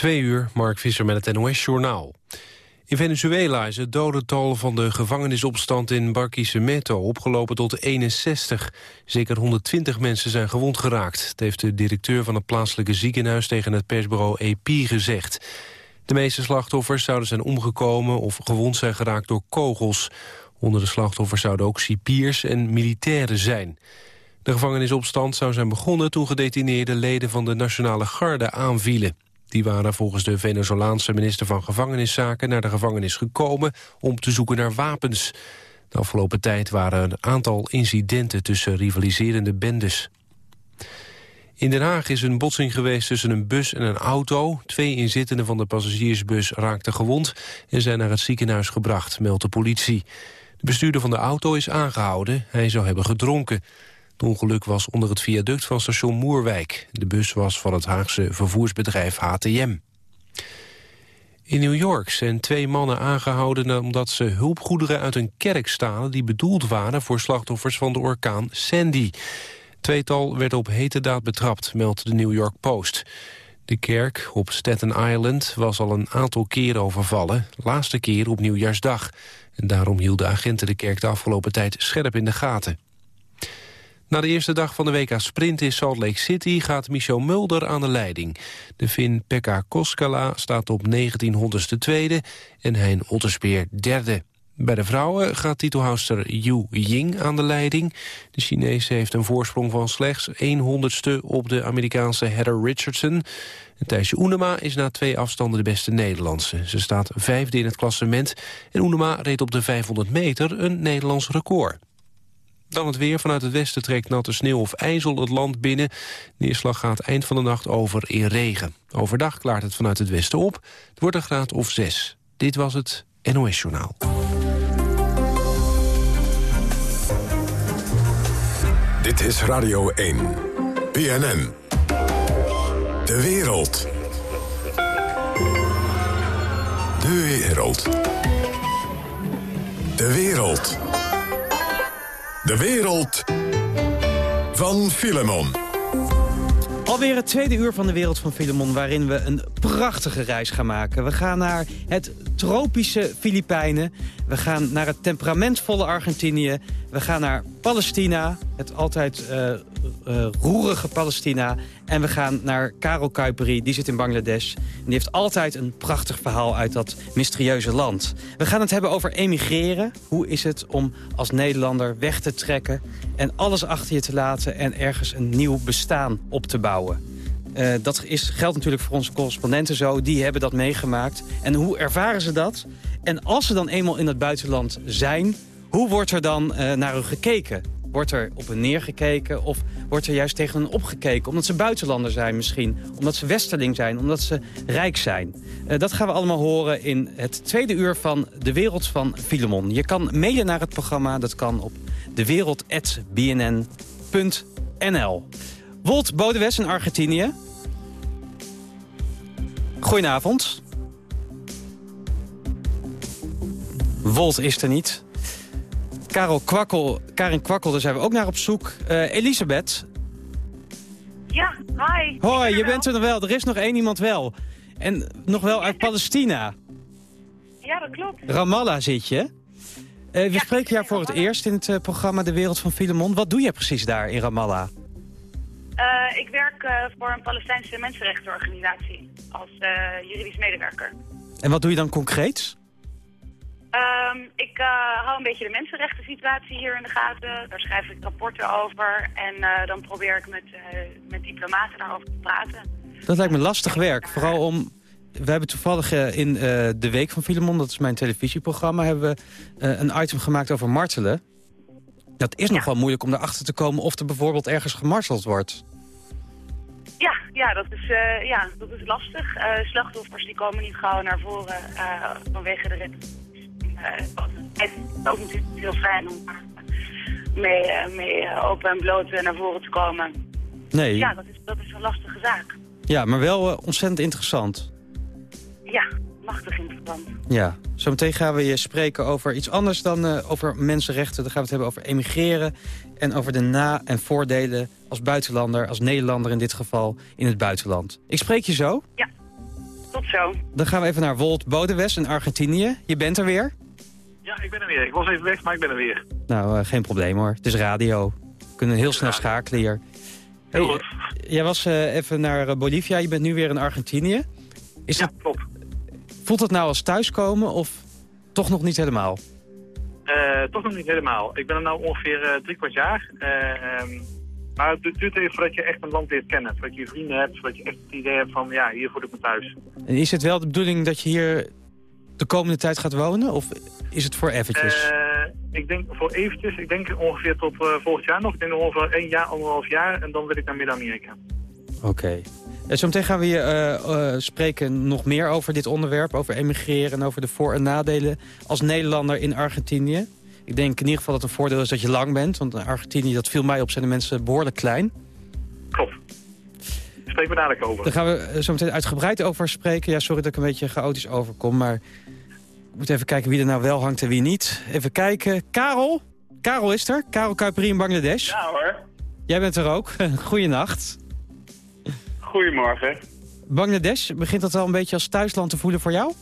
Twee uur, Mark Visser met het NOS-journaal. In Venezuela is het dodental van de gevangenisopstand in Barquisimeto opgelopen tot 61. Zeker 120 mensen zijn gewond geraakt. Dat heeft de directeur van het plaatselijke ziekenhuis tegen het persbureau AP gezegd. De meeste slachtoffers zouden zijn omgekomen of gewond zijn geraakt door kogels. Onder de slachtoffers zouden ook cipiers en militairen zijn. De gevangenisopstand zou zijn begonnen toen gedetineerde leden van de Nationale Garde aanvielen. Die waren volgens de Venezolaanse minister van Gevangeniszaken naar de gevangenis gekomen om te zoeken naar wapens. De afgelopen tijd waren een aantal incidenten tussen rivaliserende bendes. In Den Haag is een botsing geweest tussen een bus en een auto. Twee inzittenden van de passagiersbus raakten gewond... en zijn naar het ziekenhuis gebracht, meldt de politie. De bestuurder van de auto is aangehouden. Hij zou hebben gedronken. Het ongeluk was onder het viaduct van station Moerwijk. De bus was van het Haagse vervoersbedrijf HTM. In New York zijn twee mannen aangehouden omdat ze hulpgoederen uit een kerk stalen die bedoeld waren voor slachtoffers van de orkaan Sandy. Tweetal werd op hete daad betrapt, meldt de New York Post. De kerk op Staten Island was al een aantal keren overvallen, laatste keer op Nieuwjaarsdag. En daarom hielden agenten de kerk de afgelopen tijd scherp in de gaten. Na de eerste dag van de WK Sprint in Salt Lake City gaat Michel Mulder aan de leiding. De Fin Pekka Koskala staat op 1900ste tweede en Hein Otterspeer derde. Bij de vrouwen gaat titelhouster Yu Ying aan de leiding. De Chinese heeft een voorsprong van slechts 100ste op de Amerikaanse Heather Richardson. Thijsje Oenema is na twee afstanden de beste Nederlandse. Ze staat vijfde in het klassement en Oenema reed op de 500 meter een Nederlands record. Dan het weer. Vanuit het westen trekt natte sneeuw of ijzel het land binnen. Neerslag gaat eind van de nacht over in regen. Overdag klaart het vanuit het westen op. Het wordt een graad of zes. Dit was het NOS Journaal. Dit is Radio 1. BNN. De wereld. De wereld. De wereld. De wereld van Filemon. Alweer het tweede uur van de wereld van Filemon... waarin we een prachtige reis gaan maken. We gaan naar het tropische Filipijnen. We gaan naar het temperamentvolle Argentinië. We gaan naar Palestina, het altijd uh, uh, roerige Palestina. En we gaan naar Karel Kuiperi, die zit in Bangladesh. En die heeft altijd een prachtig verhaal uit dat mysterieuze land. We gaan het hebben over emigreren. Hoe is het om als Nederlander weg te trekken... en alles achter je te laten en ergens een nieuw bestaan op te bouwen? Uh, dat is, geldt natuurlijk voor onze correspondenten zo. Die hebben dat meegemaakt. En hoe ervaren ze dat? En als ze dan eenmaal in het buitenland zijn... hoe wordt er dan uh, naar u gekeken? Wordt er op hen neergekeken of wordt er juist tegen hen opgekeken? Omdat ze buitenlander zijn misschien, omdat ze westerling zijn, omdat ze rijk zijn. Uh, dat gaan we allemaal horen in het tweede uur van De Wereld van Filemon. Je kan mailen naar het programma, dat kan op dewereld.bnn.nl. Wolt Bodewes in Argentinië. Goedenavond. Wolt is er niet. Karel Kwakkel, Karin Kwakkel, daar zijn we ook naar op zoek. Uh, Elisabeth. Ja, hi. Hoi, je bent er nog wel. Er is nog één iemand wel. En nog wel uit Palestina. Ja, dat klopt. Ramallah zit je. Uh, we ja, spreken jou voor het eerst in het uh, programma De Wereld van Filemon. Wat doe je precies daar in Ramallah? Uh, ik werk voor een Palestijnse mensenrechtenorganisatie als juridisch medewerker. En wat doe je dan concreet? Um, ik hou een beetje de mensenrechten situatie hier in de gaten. Daar schrijf ik rapporten over en dan probeer ik met, met diplomaten daarover te praten. Dat lijkt me lastig werk, vooral om... We hebben toevallig in De Week van Filemon, dat is mijn televisieprogramma... hebben we een item gemaakt over martelen. Dat is ja. nog wel moeilijk om erachter te komen of er bijvoorbeeld ergens gemarteld wordt. Ja, ja, dat, is, ja dat is lastig. Slachtoffers die komen niet gauw naar voren vanwege de red. Het is ook natuurlijk heel fijn om mee, mee open en bloot naar voren te komen. Nee. Ja, dat is, dat is een lastige zaak. Ja, maar wel ontzettend interessant. Ja, machtig interessant. Ja, zometeen gaan we je spreken over iets anders dan uh, over mensenrechten. Dan gaan we het hebben over emigreren en over de na- en voordelen als buitenlander, als Nederlander in dit geval, in het buitenland. Ik spreek je zo. Ja, tot tot zo. Dan gaan we even naar Wolt Bodewes in Argentinië. Je bent er weer? Ja, ik ben er weer. Ik was even weg, maar ik ben er weer. Nou, uh, geen probleem hoor. Het is radio. We kunnen heel snel schakelen hier. Heel goed. Jij was uh, even naar Bolivia, je bent nu weer in Argentinië. Is ja, het, klopt. Voelt het nou als thuiskomen of toch nog niet helemaal? Uh, toch nog niet helemaal. Ik ben er nu ongeveer drie kwart jaar. Ehm, maar het duurt even voordat je echt een land leert kennen. Voordat je vrienden hebt, voordat je echt het idee hebt van ja, hier voel ik me thuis. En is het wel de bedoeling dat je hier de komende tijd gaat wonen? Of is het voor eventjes? Uh, ik denk voor eventjes. Ik denk ongeveer tot uh, volgend jaar nog. Ik denk ongeveer één jaar, anderhalf jaar. En dan wil ik naar Midden-Amerika. Oké. Okay. Uh, zometeen gaan we je spreken nog meer over dit onderwerp. Over emigreren en over de voor- en nadelen als Nederlander in Argentinië. Ik denk in ieder geval dat het een voordeel is dat je lang bent. Want in Argentinië, dat viel mij op, zijn de mensen behoorlijk klein. Spreek me dadelijk over. Daar gaan we zo meteen uitgebreid over spreken. Ja, sorry dat ik een beetje chaotisch overkom, maar... Ik moet even kijken wie er nou wel hangt en wie niet. Even kijken. Karel? Karel is er. Karel Kuiperi in Bangladesh. Ja hoor. Jij bent er ook. Goeienacht. Goedemorgen. Bangladesh, begint dat wel een beetje als thuisland te voelen voor jou?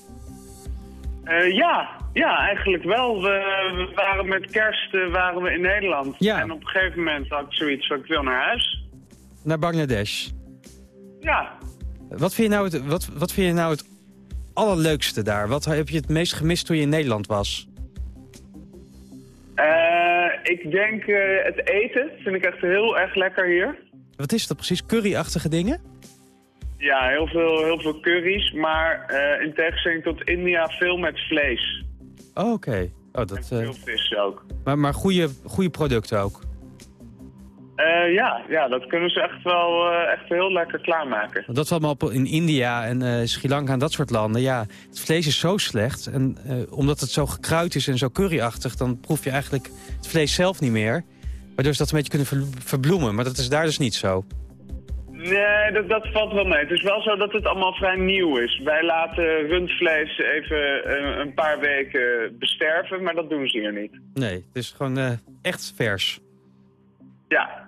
Uh, ja, ja, eigenlijk wel. We, we waren met kerst uh, waren we in Nederland. Ja. En op een gegeven moment had ik zoiets van ik wil naar huis. Naar Bangladesh? Ja. Wat vind je nou het, wat, wat vind je nou het allerleukste daar? Wat heb je het meest gemist toen je in Nederland was? Uh, ik denk het eten. Vind ik echt heel erg lekker hier. Wat is dat precies? Curryachtige dingen? Ja, heel veel, heel veel curry's, maar uh, in tegenstelling tot India veel met vlees. Oh, oké. Okay. Oh, dat, en veel vis ook. Maar, maar goede, goede producten ook? Uh, ja, ja, dat kunnen ze echt wel uh, echt heel lekker klaarmaken. Dat is allemaal in India en Sri Lanka en dat soort landen. Ja, het vlees is zo slecht. En omdat het zo gekruid is en zo curryachtig... dan proef je eigenlijk het vlees zelf niet meer. Waardoor ze dat een beetje kunnen verbloemen. Maar dat is daar dus niet zo. Nee, dat, dat valt wel mee. Het is wel zo dat het allemaal vrij nieuw is. Wij laten rundvlees even een, een paar weken besterven, maar dat doen ze hier niet. Nee, het is gewoon echt vers. Ja.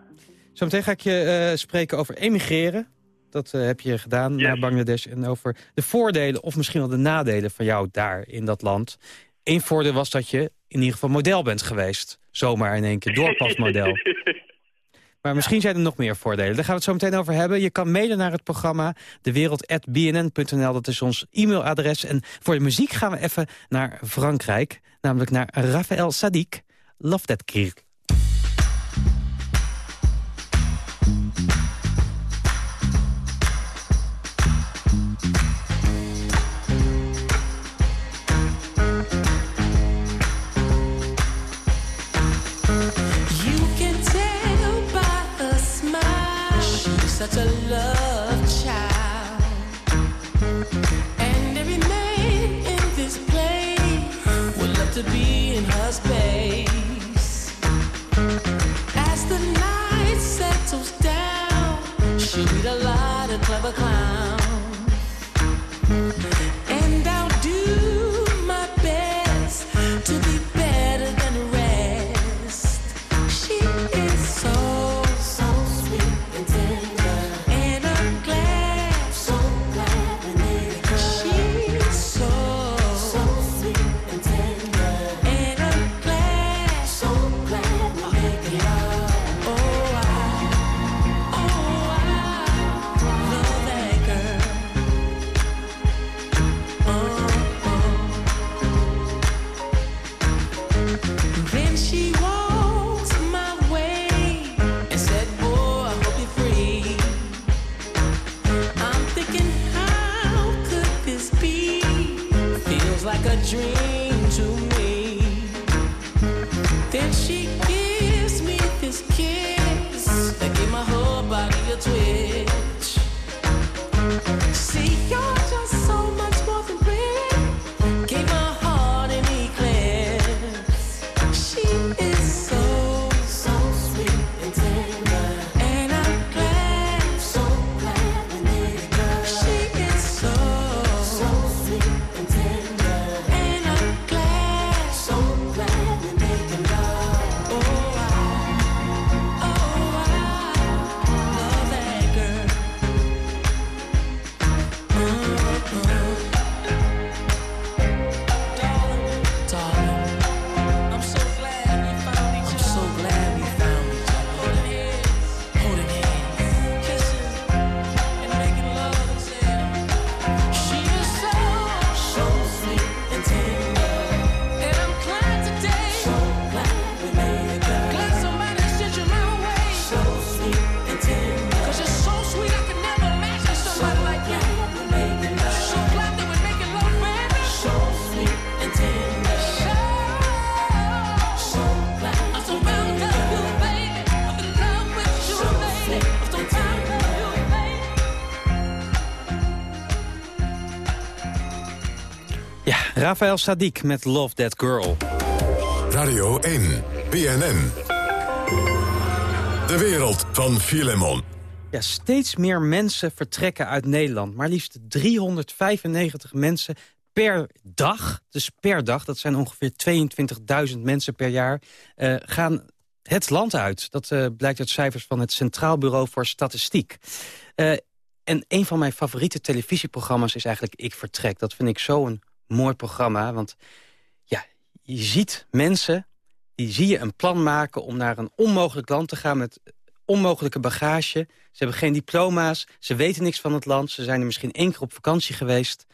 Zometeen ga ik je uh, spreken over emigreren. Dat uh, heb je gedaan yes. naar Bangladesh. En over de voordelen of misschien wel de nadelen van jou daar in dat land. Eén voordeel was dat je in ieder geval model bent geweest. Zomaar in één keer doorpasmodel. Maar misschien zijn er nog meer voordelen. Daar gaan we het zo meteen over hebben. Je kan mailen naar het programma dewereld.bnn.nl. Dat is ons e-mailadres. En voor de muziek gaan we even naar Frankrijk. Namelijk naar Raphaël Sadik. Love That Kirk. A dream Rafael Sadiq met Love That Girl. Radio 1, BNN. De wereld van Filemon. Ja, steeds meer mensen vertrekken uit Nederland. Maar liefst 395 mensen per dag, dus per dag... dat zijn ongeveer 22.000 mensen per jaar, eh, gaan het land uit. Dat eh, blijkt uit cijfers van het Centraal Bureau voor Statistiek. Eh, en een van mijn favoriete televisieprogramma's is eigenlijk Ik Vertrek. Dat vind ik zo'n mooi programma, want ja, je ziet mensen... die zie je een plan maken om naar een onmogelijk land te gaan... met onmogelijke bagage. Ze hebben geen diploma's, ze weten niks van het land. Ze zijn er misschien één keer op vakantie geweest.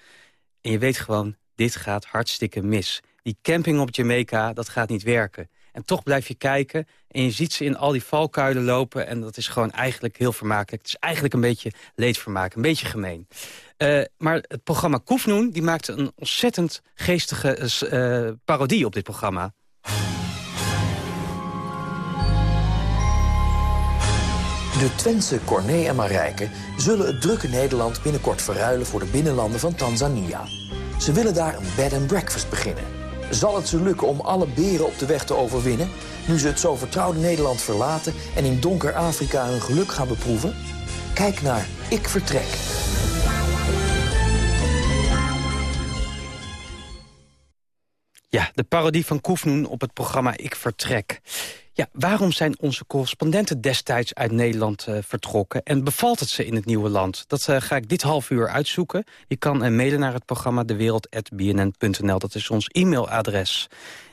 En je weet gewoon, dit gaat hartstikke mis. Die camping op Jamaica, dat gaat niet werken. En toch blijf je kijken en je ziet ze in al die valkuilen lopen... en dat is gewoon eigenlijk heel vermakelijk. Het is eigenlijk een beetje leedvermaak, een beetje gemeen. Eh, maar het programma Koefnoen die maakte een ontzettend geestige eh, eh, parodie op dit programma. De Twentse Corné en Marijke zullen het drukke Nederland binnenkort verruilen voor de binnenlanden van Tanzania. Ze willen daar een bed and breakfast beginnen. Zal het ze lukken om alle beren op de weg te overwinnen... nu ze het zo vertrouwde Nederland verlaten en in donker Afrika hun geluk gaan beproeven? Kijk naar Ik Vertrek. Ja, de parodie van Koefnoen op het programma Ik Vertrek. Ja, waarom zijn onze correspondenten destijds uit Nederland eh, vertrokken... en bevalt het ze in het nieuwe land? Dat eh, ga ik dit half uur uitzoeken. Je kan eh, mailen naar het programma dewereld.bnn.nl. Dat is ons e-mailadres.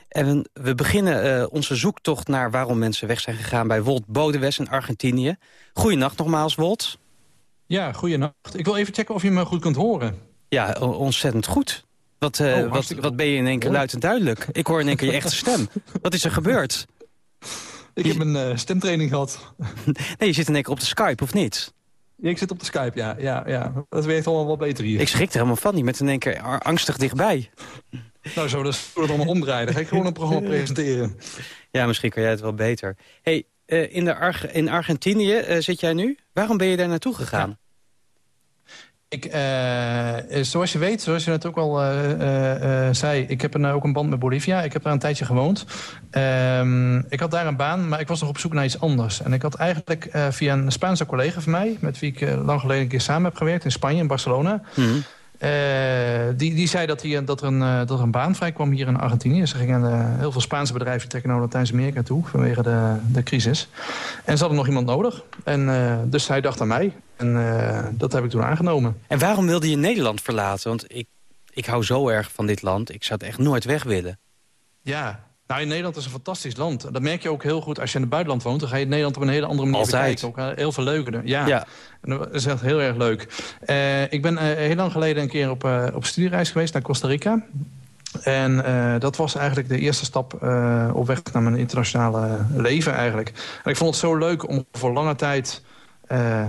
En we beginnen onze zoektocht naar waarom mensen weg zijn gegaan... bij Wolt Bodewes in Argentinië. Goedenacht nogmaals, Wolt. Ja, goeienacht. Ik wil even checken of je me goed kunt horen. Ja, ontzettend goed. Wat, eh, Oh, wat, wat ben je in één keer luid en duidelijk? Ik hoor in één keer je echte stem. Wat is er gebeurd? Ik heb een eh, stemtraining gehad. Nee, je zit in één keer op de Skype, of niet? Ja, ik zit op de Skype, ja. ja, ja. Dat werkt allemaal wat beter hier. Ik schrik er helemaal van. Die met in één keer angstig dichtbij. Nou, zo dat we het allemaal omdraaien. Dan ga ik gewoon een programma presenteren. Ja, misschien kan jij het wel beter. hey, eh, in, de in Argentinië zit jij nu. Waarom ben je daar naartoe gegaan? Ik, eh, eh, zoals je weet, zoals je net ook al eh, zei... ik heb een, ook een band met Bolivia. Ik heb daar een tijdje gewoond. Ehm, ik had daar een baan, maar ik was nog op zoek naar iets anders. En ik had eigenlijk via een Spaanse collega van mij... met wie ik lang geleden een keer samen heb gewerkt in Spanje, in Barcelona... Mhm. Die, die zei dat, hier, dat, er een, eh, dat er een baan vrij kwam hier in Argentinië. Ze gingen, eh, heel veel Spaanse bedrijven trekken naar Latijns-Amerika toe vanwege de, de crisis. En ze hadden nog iemand nodig. En, eh, dus hij dacht aan mij. En eh, dat heb ik toen aangenomen. En waarom wilde je Nederland verlaten? Want ik, ik hou zo erg van dit land. Ik zou het echt nooit weg willen. Ja, nou in Nederland is een fantastisch land. Dat merk je ook heel goed als je in het buitenland woont. Dan ga je Nederland op een hele andere manier Altijd. bekijken. Ook eh, heel veel leuker. Ja, Ja. En dat is echt heel erg leuk. Eh, ik ben eh, heel lang geleden een keer op, eh, op studiereis geweest naar Costa Rica. En dat was eigenlijk de eerste stap op weg naar mijn internationale leven eigenlijk. En ik vond het zo leuk om voor lange tijd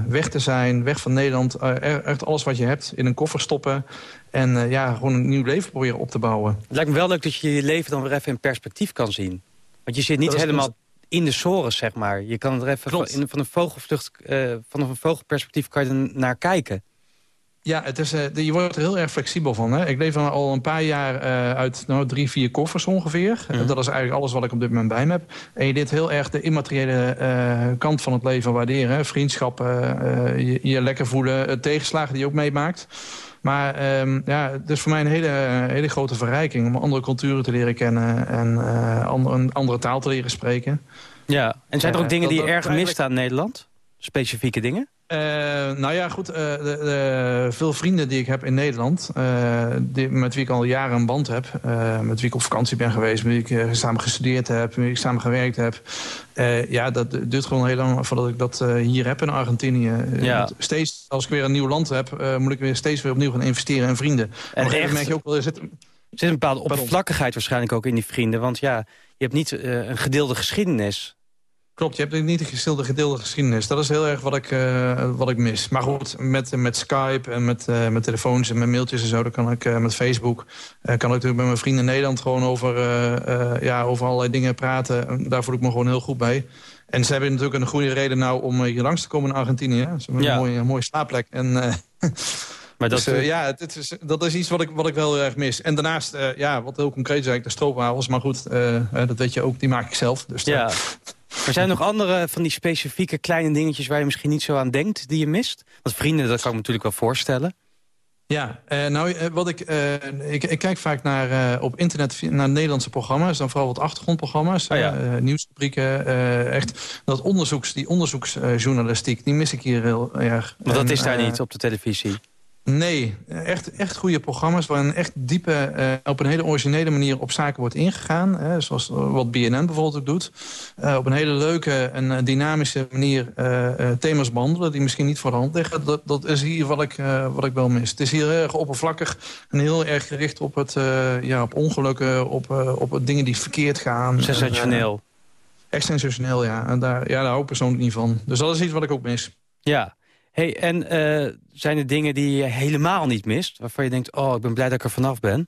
weg te zijn, weg van Nederland. echt alles wat je hebt in een koffer stoppen. En eh, ja, gewoon een nieuw leven proberen op te bouwen. Het lijkt me wel leuk dat je je leven dan weer even in perspectief kan zien. Want je zit niet helemaal in de sores, zeg maar. Je kan er even van, in, van een vogelvlucht, eh, vanaf een vogelperspectief kan je er naar kijken. Ja, het is, eh, je wordt er heel erg flexibel van. Hè? Ik leef al een paar jaar uit nou, drie, vier koffers ongeveer. Mhm. Dat is eigenlijk alles wat ik op dit moment bij me heb. En je dit heel erg de immateriële kant van het leven waarderen. hè. Vriendschappen, je, je lekker voelen, tegenslagen die je ook meemaakt. Maar ehm, ja, het is voor mij een hele, hele grote verrijking... om andere culturen te leren kennen en eh, andere, een andere taal te leren spreken. Ja. En zijn er ook dingen dat- die je erg mist aan Nederland? Specifieke dingen? Eh, nou ja, goed. eh, de, de- veel vrienden die ik heb in Nederland... eh, die, met wie ik al jaren een band heb... met wie ik op vakantie ben geweest... met wie ik samen gestudeerd heb... met wie ik samen gewerkt heb... ja, dat duurt gewoon heel lang voordat ik dat hier heb in Argentinië. Ja. Steeds, als ik weer een nieuw land heb... moet ik weer steeds weer opnieuw gaan investeren in vrienden. En echt- merk je ook wel... Er zit, Er zit een bepaalde oppervlakkigheid waarschijnlijk ook in die vrienden. Want ja, je hebt niet een gedeelde geschiedenis. Klopt, je hebt niet een gestilde gedeelde geschiedenis. Dat is heel erg wat ik, eh, wat ik mis. Maar goed, met, met Skype en met, eh, met telefoons en met mailtjes en zo... dan kan ik eh, met Facebook... kan ik natuurlijk met mijn vrienden in Nederland gewoon over, ja, over allerlei dingen praten. En Daar voel ik me gewoon heel goed bij. En ze hebben natuurlijk een goede reden nou om hier langs te komen in Argentinië. Ze hebben Ja. een mooie, mooie slaapplek. En, Maar dat, dus, ja, is, dat is iets wat ik, wat ik wel heel erg mis. En daarnaast, ja, wat heel concreet is eigenlijk de stroopwafels. Maar goed, dat weet je ook, die maak ik zelf. Dus, ja. Er zijn nog andere van die specifieke kleine dingetjes... waar je misschien niet zo aan denkt, die je mist? Want vrienden, dat kan ik me natuurlijk wel voorstellen. Ja, eh, nou, eh, wat ik, eh, ik, ik kijk vaak naar, eh, op internet naar Nederlandse programma's. Dan vooral wat achtergrondprogramma's, Oh ja. eh, nieuwsrubrieken. eh, echt, dat onderzoeks, die onderzoeksjournalistiek, die mis ik hier heel erg. Want dat En, is daar niet op de televisie. Nee, echt, echt goede programma's waarin echt diepe, eh, op een hele originele manier op zaken wordt ingegaan. Hè, zoals wat BNN bijvoorbeeld ook doet. Eh, op een hele leuke en eh, dynamische manier eh, eh, thema's behandelen die misschien niet voor de hand liggen. Dat, dat is hier wat ik, eh, wat ik wel mis. Het is hier heel erg oppervlakkig en heel erg gericht op, het, eh, ja, op ongelukken, op, eh, op dingen die verkeerd gaan. Sensationeel. Eh, echt sensationeel, ja. En daar, ja, daar hou ik persoonlijk niet van. Dus dat is iets wat ik ook mis. Ja. Hey, en eh, zijn er dingen die je helemaal niet mist? Waarvan je denkt, oh, ik ben blij dat ik er vanaf ben.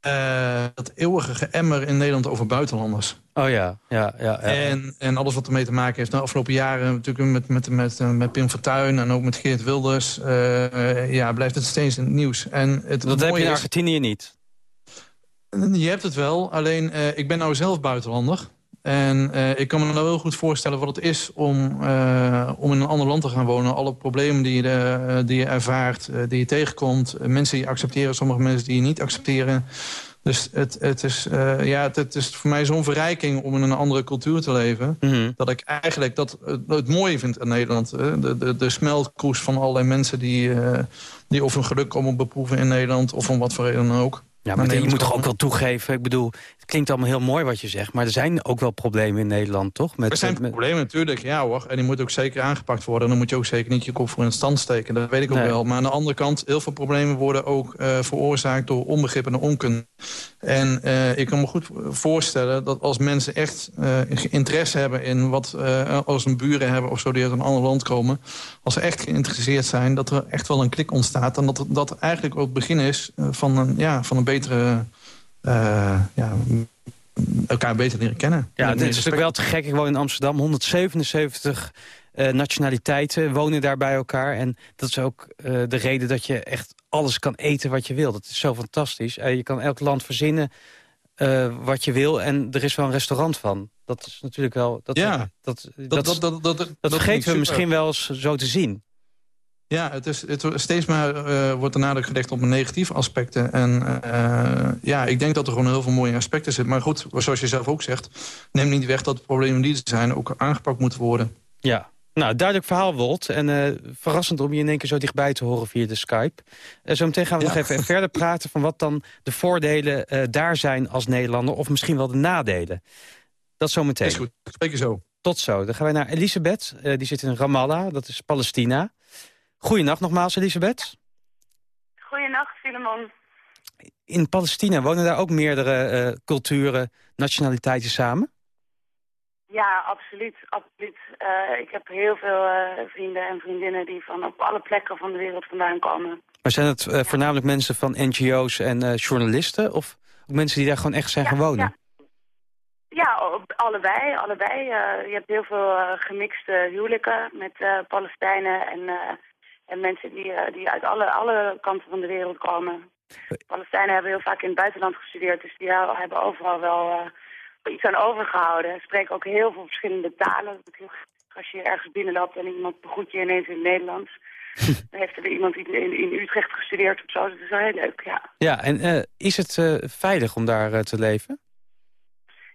Eh, dat eeuwige geëmmer in Nederland over buitenlanders. Oh ja, ja, ja. ja. En, en alles wat ermee te maken heeft. De afgelopen jaren natuurlijk met, met, met, eh, met Pim Fortuyn en ook met Geert Wilders. ja, blijft het steeds in het nieuws. En het dat heb je in is- Argentinië niet. je hebt het wel, alleen ik ben nou zelf buitenlander. En eh, ik kan me nou heel goed voorstellen wat het is om, eh, om in een ander land te gaan wonen. Alle problemen die je, eh, die je ervaart, die je tegenkomt. mensen die je accepteren, sommige mensen die je niet accepteren. Dus het, het, is, ja, het, het is voor mij zo'n verrijking om in een andere cultuur te leven. Mhm. Dat ik eigenlijk dat, het, mooie vind aan Nederland. De, de, de smeltkroes van allerlei mensen die, die of hun geluk komen beproeven in Nederland. Of om wat voor reden dan ook. Ja, maar je moet toch ook wel toegeven. Ik bedoel, het klinkt allemaal heel mooi wat je zegt... maar er zijn ook wel problemen in Nederland, toch? Met, Er zijn met- problemen natuurlijk, ja hoor. En die moeten ook zeker aangepakt worden. En dan moet je ook zeker niet je kop voor in stand steken. Dat weet ik ook Nee. wel. Maar aan de andere kant, heel veel problemen worden ook eh, veroorzaakt door onbegrip en onkunde. En eh, ik kan me goed voorstellen dat als mensen echt eh, interesse hebben in wat als een buren hebben of zo die uit een ander land komen. Als ze echt geïnteresseerd zijn, dat er echt wel een klik ontstaat. En dat dat eigenlijk ook het begin is van, een, ja, van een betere... eh, ja, elkaar beter leren kennen. Ja, het meer is natuurlijk wel te gek. Ik woon in Amsterdam. 177 eh, nationaliteiten wonen daar bij elkaar. En dat is ook eh, de reden dat je echt alles kan eten wat je wil. Dat is zo fantastisch. Je kan elk land verzinnen wat je wil. En er is wel een restaurant van. Dat is natuurlijk wel... Dat, Ja. dat, dat, Dat, dat, vergeten we misschien wel eens zo te zien. Ja, het is, het, steeds maar eh, wordt de nadruk gelegd op negatieve aspecten. En eh, ja, ik denk dat er gewoon heel veel mooie aspecten zitten. Maar goed, zoals je zelf ook zegt... neem niet weg dat de problemen die er zijn ook aangepakt moeten worden. Ja. Nou, duidelijk verhaal, Wolt. En eh, verrassend om je in één keer zo dichtbij te horen via de Skype. Uh, zometeen gaan we Ja. nog even verder praten... van wat dan de voordelen daar zijn als Nederlander... of misschien wel de nadelen. Dat zometeen. Is goed, spreek je zo. Tot zo. Dan gaan wij naar Elisabeth. Die zit in Ramallah, dat is Palestina. Goedenacht nogmaals, Elisabeth. Goedenacht, Filemon. In Palestina wonen daar ook meerdere eh, culturen, nationaliteiten samen? Ja, absoluut. absoluut. Eh, ik heb heel veel eh, vrienden en vriendinnen die van op alle plekken van de wereld vandaan komen. Maar zijn het voornamelijk mensen van NGO's en journalisten? Of ook mensen die daar gewoon echt zijn Ja, gaan wonen? ja. Ja, allebei. allebei. Je hebt heel veel gemixte huwelijken met Palestijnen en, en mensen die, eh, die uit alle, alle kanten van de wereld komen. Palestijnen hebben heel vaak in het buitenland gestudeerd, dus die hebben overal wel eh, iets aan overgehouden. Ze spreken ook heel veel verschillende talen. Als je ergens binnenloopt en iemand begroet je ineens in het Nederlands. Dan heeft er iemand in, in, in Utrecht gestudeerd of zo. Dat is wel heel leuk, ja. Ja, en eh, is het veilig om daar te leven?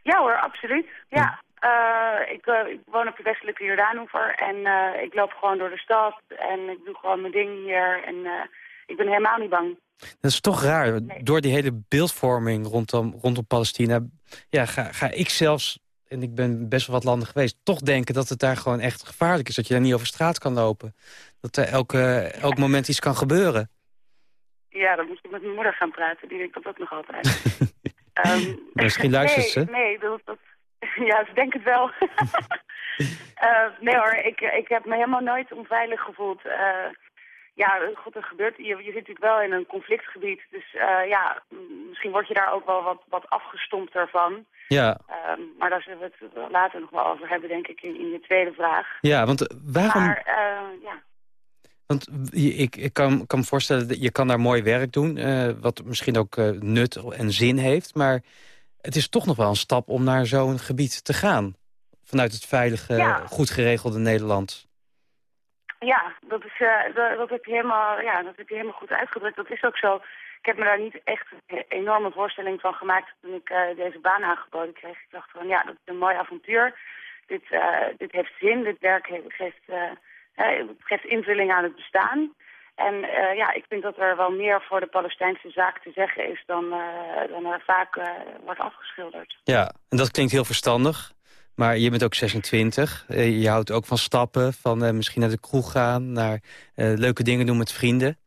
Ja hoor, absoluut. Ja, Eh, ik, eh, ik woon op de westelijke Jordaanoever en eh, ik loop gewoon door de stad en ik doe gewoon mijn ding hier en ik ben helemaal niet bang. Dat is toch raar. Door die hele beeldvorming rondom, rondom Palestina... Ja, ga, ga ik zelfs, en ik ben best wel wat landen geweest... toch denken dat het daar gewoon echt gevaarlijk is. Dat je daar niet over straat kan lopen. Dat er elke, elk moment iets kan gebeuren. Ja, dan moet je met mijn moeder gaan praten, die denkt dat ook nog altijd. Ehm, Misschien luistert nee, ze. Nee, dat, dat, ja, ze denkt het wel. Eh, nee hoor, ik, ik heb me helemaal nooit onveilig gevoeld. Eh, ja, god, er gebeurt. Je, je zit natuurlijk wel in een conflictgebied. Dus eh, ja, misschien word je daar ook wel wat, wat afgestompter van. Ja, Ehm, maar daar zullen we het later nog wel over hebben, denk ik, in, in je tweede vraag. ja want waarom... Maar ja, Want je- ik, ik kan, kan me voorstellen dat je kan daar mooi werk doen... wat misschien ook nut en zin heeft. Maar het is toch nog wel een stap om naar zo'n gebied te gaan. Vanuit het veilige, Ja. goed geregelde Nederland. Ja, dat, is, eh, dat, heb je helemaal, ja, dat heb je helemaal goed uitgedrukt. Dat is ook zo. Ik heb me daar niet echt een enorme voorstelling van gemaakt toen ik eh, deze baan aangeboden kreeg. Ik dacht van, ja, dat is een mooi avontuur. Dit, eh, dit heeft zin, dit werk he- geeft, het geeft invulling aan het bestaan. En eh, ja, ik vind dat er wel meer voor de Palestijnse zaak te zeggen is dan, eh, dan er vaak eh, wordt afgeschilderd. Ja, en dat klinkt heel verstandig. Maar je bent ook 26. Eh, je houdt ook van stappen, van misschien naar de kroeg gaan... naar leuke dingen doen met vrienden.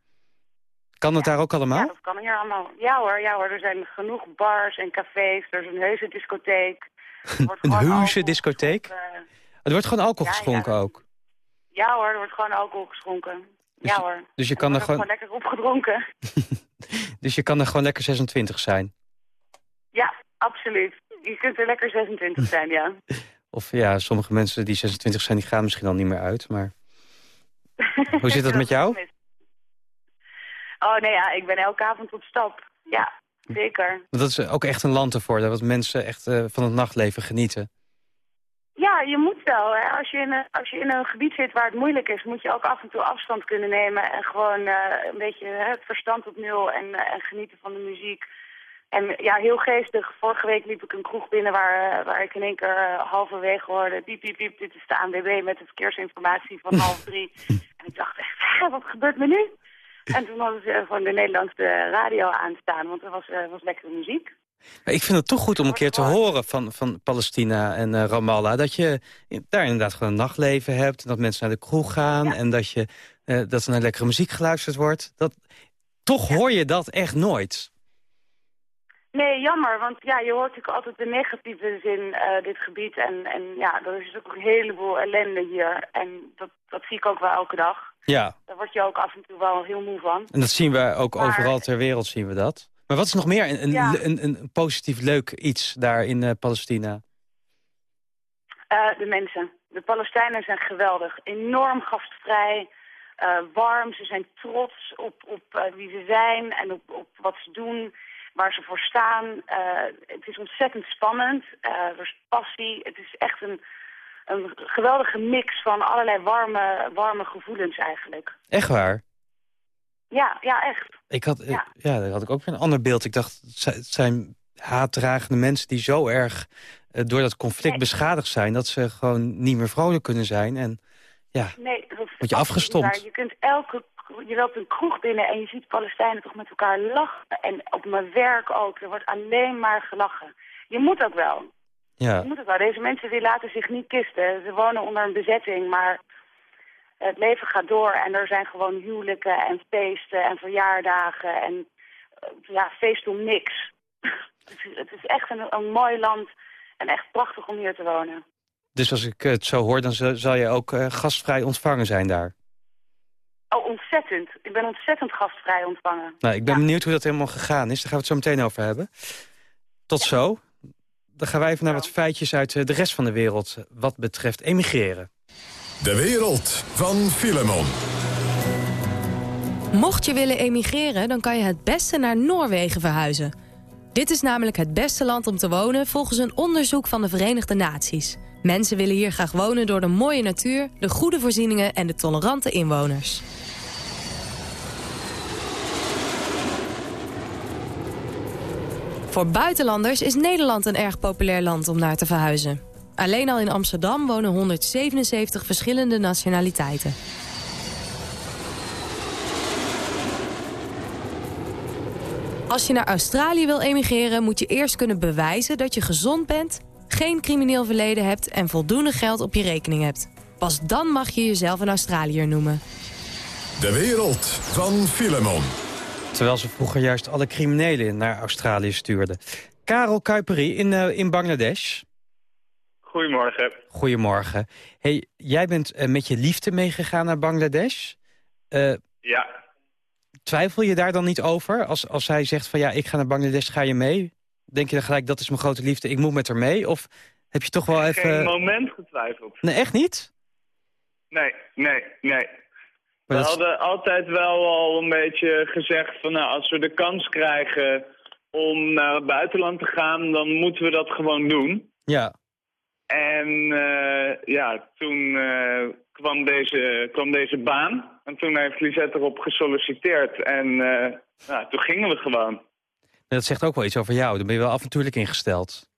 Kan het daar ook allemaal? Ja, dat kan hier allemaal. Ja hoor, ja hoor, er zijn genoeg bars en cafés. Er is een heuse discotheek. Een heuse discotheek? Er wordt gewoon alcohol Ja, geschonken ja. ook. Ja hoor, er wordt gewoon alcohol geschonken. Dus ja hoor. dus je kan er wordt gewoon- lekker opgedronken. Dus je kan er gewoon lekker 26 zijn. Ja, absoluut. Je kunt er lekker 26 zijn, ja. Of ja, sommige mensen die 26 zijn, die gaan misschien al niet meer uit. Maar hoe zit dat met jou? Oh nee, ja, ik ben elke avond op stap. Ja, zeker. Dat is ook echt een land ervoor, dat mensen echt eh, van het nachtleven genieten. Ja, je moet wel. Hè. Als, je in een, als je in een gebied zit waar het moeilijk is, moet je ook af en toe afstand kunnen nemen. En gewoon eh, een beetje hè, het verstand op nul en, eh, en genieten van de muziek. En ja, heel geestig. Vorige week liep ik een kroeg binnen waar, eh, waar ik in één keer halverwege hoorde... piep, piep, piep, dit is de ANWB met de verkeersinformatie van half drie. en ik dacht echt, "Hè, wat gebeurt me nu? En toen hadden ze gewoon de Nederlandse radio aanstaan, want er was, was lekkere muziek. Maar ik vind het toch goed om een keer te horen van, van Palestina en eh, Ramallah... dat je daar inderdaad gewoon een nachtleven hebt... en dat mensen naar de kroeg gaan... en dat, je, eh, dat er naar lekkere muziek geluisterd wordt. Dat, toch hoor je dat echt nooit. Nee, jammer, want ja, je hoort natuurlijk altijd de negatieve zin, eh, dit gebied. En, en ja, er is ook een heleboel ellende hier. En dat, dat zie ik ook wel elke dag. Ja, Daar word je ook af en toe wel heel moe van. en dat zien we ook Maar- overal ter wereld, zien we dat. Maar wat is nog meer een, een, Ja. een, een positief leuk iets daar in eh, Palestina? Eh, de mensen. De Palestijnen zijn geweldig. Enorm gastvrij, eh, warm. Ze zijn trots op, op wie ze zijn en op, op wat ze doen, waar ze voor staan. Het is ontzettend spannend. Er is passie. Het is echt een, een geweldige mix van allerlei warme, warme gevoelens eigenlijk. Echt waar? Ja, ja, echt. Ik had, ja. Ja. daar had ik ook weer een ander beeld. Ik dacht, het zijn- haatdragende mensen die zo erg eh, door dat conflict Nee. beschadigd zijn... dat ze gewoon niet meer vrolijk kunnen zijn. En ja, Nee, dat is je afgestompt? Je kunt elke, je loopt een kroeg binnen en je ziet Palestijnen toch met elkaar lachen. En op mijn werk ook. Er wordt alleen maar gelachen. Je moet ook wel. ja. Je moet ook wel. Deze mensen die laten zich niet kisten. Ze wonen onder een bezetting, maar het leven gaat door. En er zijn gewoon huwelijken en feesten en verjaardagen. En eh, ja, feest om niks. het, is, het is echt een, een mooi land en echt prachtig om hier te wonen. Dus als ik het zo hoor, dan zal, je ook eh, gastvrij ontvangen zijn daar. Oh, ontzettend. Ik ben ontzettend gastvrij ontvangen. Nou, ik ben Ja. benieuwd hoe dat helemaal gegaan is. Daar gaan we het zo meteen over hebben. Tot zo. Dan gaan wij even naar wat feitjes uit eh, de rest van de wereld... wat betreft emigreren. De wereld van Filemon. Mocht je willen emigreren, dan kan je het beste naar Noorwegen verhuizen. Dit is namelijk het beste land om te wonen volgens een onderzoek van de Verenigde Naties. Mensen willen hier graag wonen door de mooie natuur, de goede voorzieningen en de tolerante inwoners. Voor buitenlanders is Nederland een erg populair land om naar te verhuizen. Alleen al in Amsterdam wonen 177 verschillende nationaliteiten. Als je naar Australië wil emigreren moet je eerst kunnen bewijzen dat je gezond bent, geen crimineel verleden hebt en voldoende geld op je rekening hebt. Pas dan mag je jezelf een Australiër noemen. De wereld van Filemon. Terwijl ze vroeger juist alle criminelen naar Australië stuurden. Karel Kuiperi in, eh, in Bangladesh. Goedemorgen. Goedemorgen. Hey, jij bent eh, met je liefde meegegaan naar Bangladesh. Eh, Ja. twijfel je daar dan niet over? Als, als zij zegt van ja, ik ga naar Bangladesh, ga je mee? Denk je dan gelijk, dat is mijn grote liefde, ik moet met haar mee? Of heb je toch wel Geen even... moment getwijfeld. Nee, echt niet? Nee, nee, nee. Maar we dat hadden altijd wel al een beetje gezegd van nou, als we de kans krijgen om naar het buitenland te gaan, dan moeten we dat gewoon doen. Ja, En eh, ja, toen eh, kwam, deze, kwam deze baan. En toen heeft Lisette erop gesolliciteerd. En nou, toen gingen we gewoon. dat zegt ook wel iets over jou. Dan ben je wel avontuurlijk ingesteld.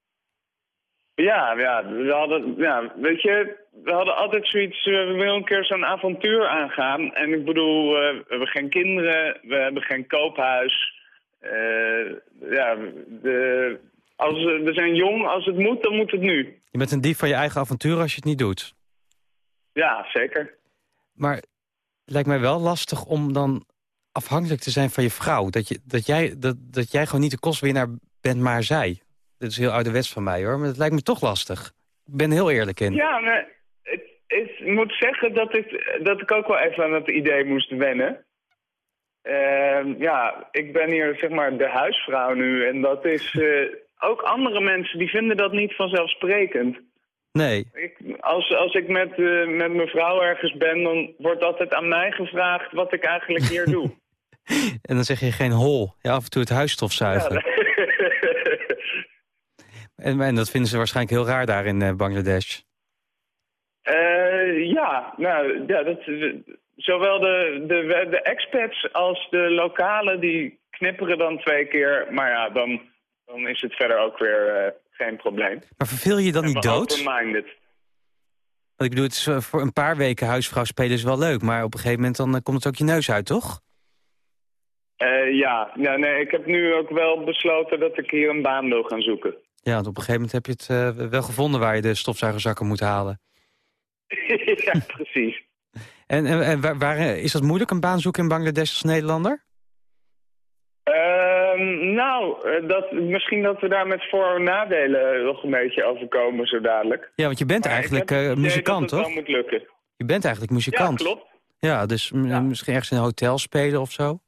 Ja, ja, we hadden, ja, weet je, we hadden altijd zoiets, we willen een keer zo'n avontuur aangaan. En ik bedoel, we hebben geen kinderen, we hebben geen koophuis. Ja, de, als, we we zijn jong, als het moet, dan moet het nu. Je bent een dief van je eigen avontuur als je het niet doet. Ja, zeker. Maar het lijkt mij wel lastig om dan afhankelijk te zijn van je vrouw. Dat, je, dat, jij, dat, dat jij gewoon niet de kostwinnaar bent, maar zij. Dit is heel ouderwets van mij hoor, maar het lijkt me toch lastig. Ik ben heel eerlijk in. Ja, maar ik moet zeggen dat ik, dat ik ook wel even aan het idee moest wennen. Ehm, ja, ik ben hier zeg maar de huisvrouw nu en dat is... eh, ook andere mensen die vinden dat niet vanzelfsprekend. Nee, Ik, als, als ik met, eh, met mijn vrouw ergens ben, dan wordt altijd aan mij gevraagd wat ik eigenlijk hier doe. en dan zeg je geen hol. Ja, af en toe het huis stofzuigen. En, en dat vinden ze waarschijnlijk heel raar daar in eh, Bangladesh. Eh, ja, nou, ja, dat, zowel de, de, de expats als de lokalen die knipperen dan twee keer. Maar ja, dan, dan is het verder ook weer eh, geen probleem. Maar verveel je dan En niet dood? open-minded. Want ik bedoel, het is eh, voor een paar weken huisvrouw spelen is wel leuk. Maar op een gegeven moment dan eh, komt het ook je neus uit, toch? Ja, ja, nee, ik heb nu ook wel besloten dat ik hier een baan wil gaan zoeken. Ja, want op een gegeven moment heb je het wel gevonden waar je de stofzuigerzakken moet halen. ja, precies. En, en, en waar, waar, is dat moeilijk, een baan zoeken in Bangladesh als Nederlander? Ehm, nou, eh, dat, misschien dat we daar met voor- en nadelen nog een beetje over komen zo dadelijk. Ja, want je bent Maar eigenlijk eh, idee muzikant, toch? moet lukken. Je bent eigenlijk muzikant. Ja, klopt. Ja, dus misschien ergens in een hotel spelen of zo?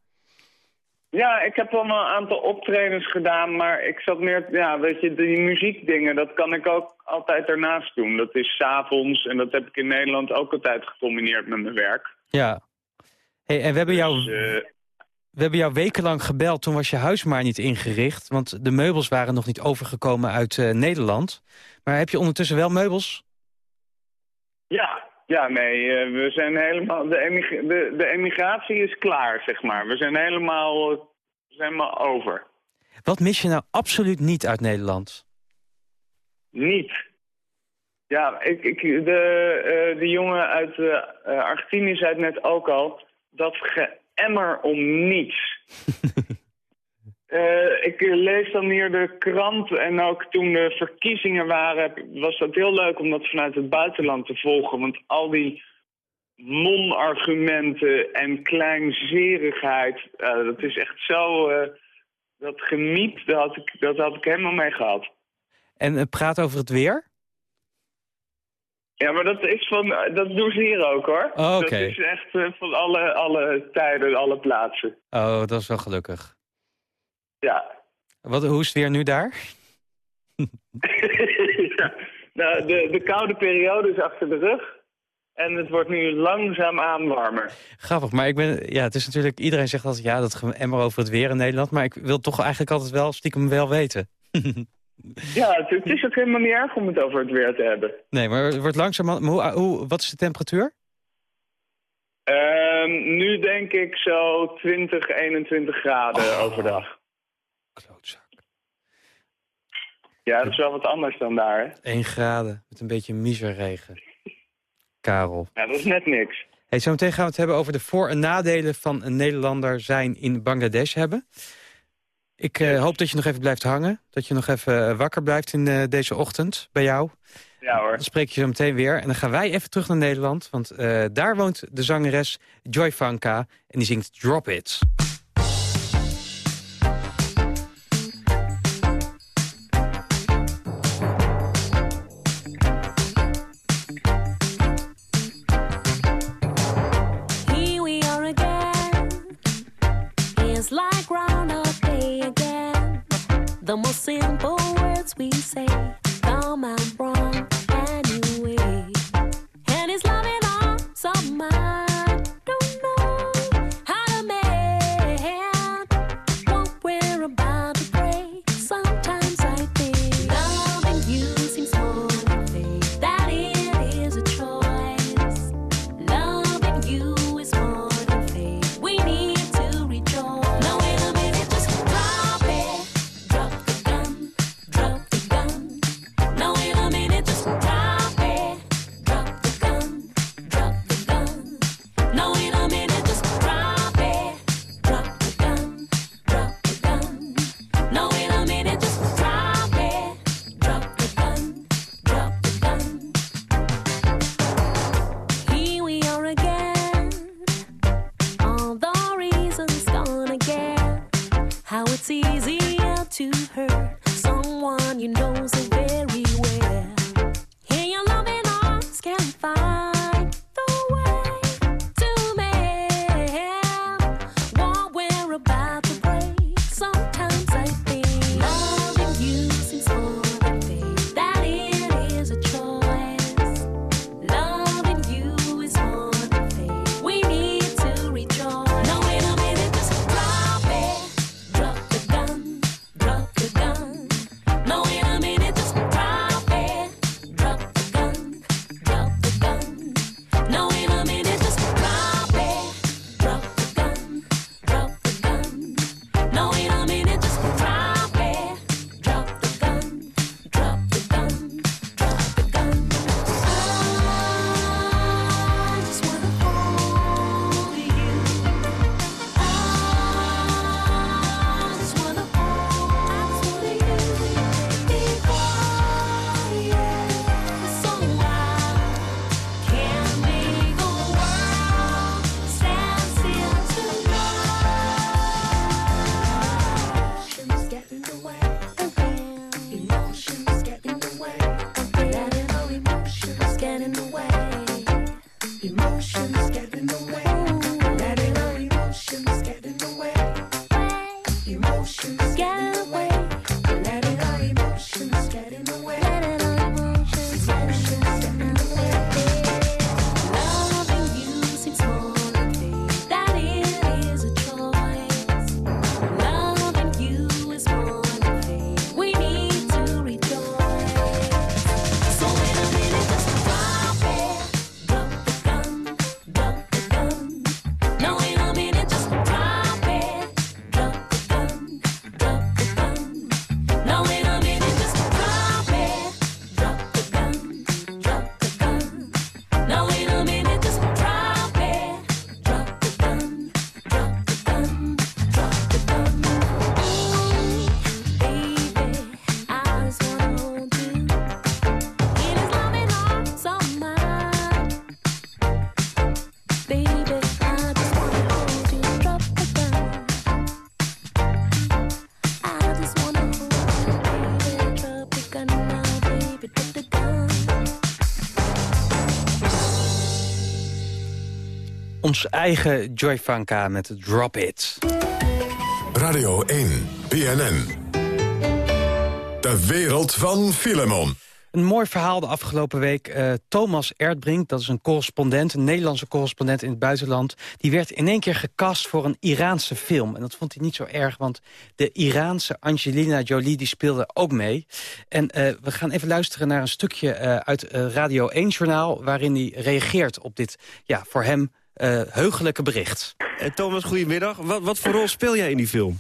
Ja, ik heb wel een aantal optredens gedaan, maar ik zat meer... Ja, weet je, die muziekdingen, dat kan ik ook altijd ernaast doen. Dat is 's avonds en dat heb ik in Nederland ook altijd gecombineerd met mijn werk. Ja. Hey, en we hebben, jou, Dus, eh, we hebben jou wekenlang gebeld, toen was je huis maar niet ingericht. Want de meubels waren nog niet overgekomen uit eh, Nederland. Maar heb je ondertussen wel meubels? ja, ja, nee, eh, we zijn helemaal... De, emig- de, de emigratie is klaar, zeg maar. We zijn helemaal, we zijn helemaal over. Wat mis je nou absoluut niet uit Nederland? Niet. Ja, ik, ik, de, eh, de jongen uit Argentinië zei het net ook al. Dat geëmmer om niets. Eh, ik lees dan hier de krant en ook toen de verkiezingen waren... was dat heel leuk om dat vanuit het buitenland te volgen. Want al die non-argumenten en kleinzerigheid... eh, dat is echt zo... eh, dat geniet, dat had, ik, dat had ik helemaal mee gehad. En praat over het weer? Ja, maar dat is van, dat doen ze hier ook hoor. Oh, oké. Dat is echt eh, van alle, alle tijden, alle plaatsen. Oh, dat is wel gelukkig. Ja. Wat, hoe is het weer nu daar? ja. Nou, de, de koude periode is achter de rug. En het wordt nu langzaamaan warmer. Grappig, maar ik ben, ja, het is natuurlijk, iedereen zegt altijd ja, dat emmer over het weer in Nederland. Maar ik wil toch eigenlijk altijd wel stiekem wel weten. Ja, het, is ook helemaal niet erg om het over het weer te hebben. Nee, maar het wordt langzaam... Hoe, hoe, wat is de temperatuur? Ehm, nu denk ik zo 20, 21 graden oh. overdag. Klootzak. Ja, dat is wel wat anders dan daar, hè? 1 graden, met een beetje miserregen. Karel. Ja, dat is net niks. Hey, zometeen gaan we het hebben over de voor- en nadelen van een Nederlander zijn in Bangladesh hebben. Ik eh, hoop dat je nog even blijft hangen. Dat je nog even eh, wakker blijft in eh, deze ochtend bij jou. Ja hoor. Dan spreek je zo meteen weer. En dan gaan wij even terug naar Nederland. Want daar woont de zangeres Joy Fanka En die zingt Drop It. eigen Joy Fanka met Drop It. Radio 1, BNN. De wereld van Filemon. Een mooi verhaal de afgelopen week. Eh, Thomas Erdbrink, dat is een correspondent, een Nederlandse correspondent in het buitenland... die werd in één keer gecast voor een Iraanse film. En dat vond hij niet zo erg, want de Iraanse Angelina Jolie die speelde ook mee. En eh, we gaan even luisteren naar een stukje eh, uit Radio 1-journaal... waarin hij reageert op dit, ja, voor hem uh, heugelijke bericht. Eh, Thomas, goedemiddag. Wat, wat voor rol speel jij in die film?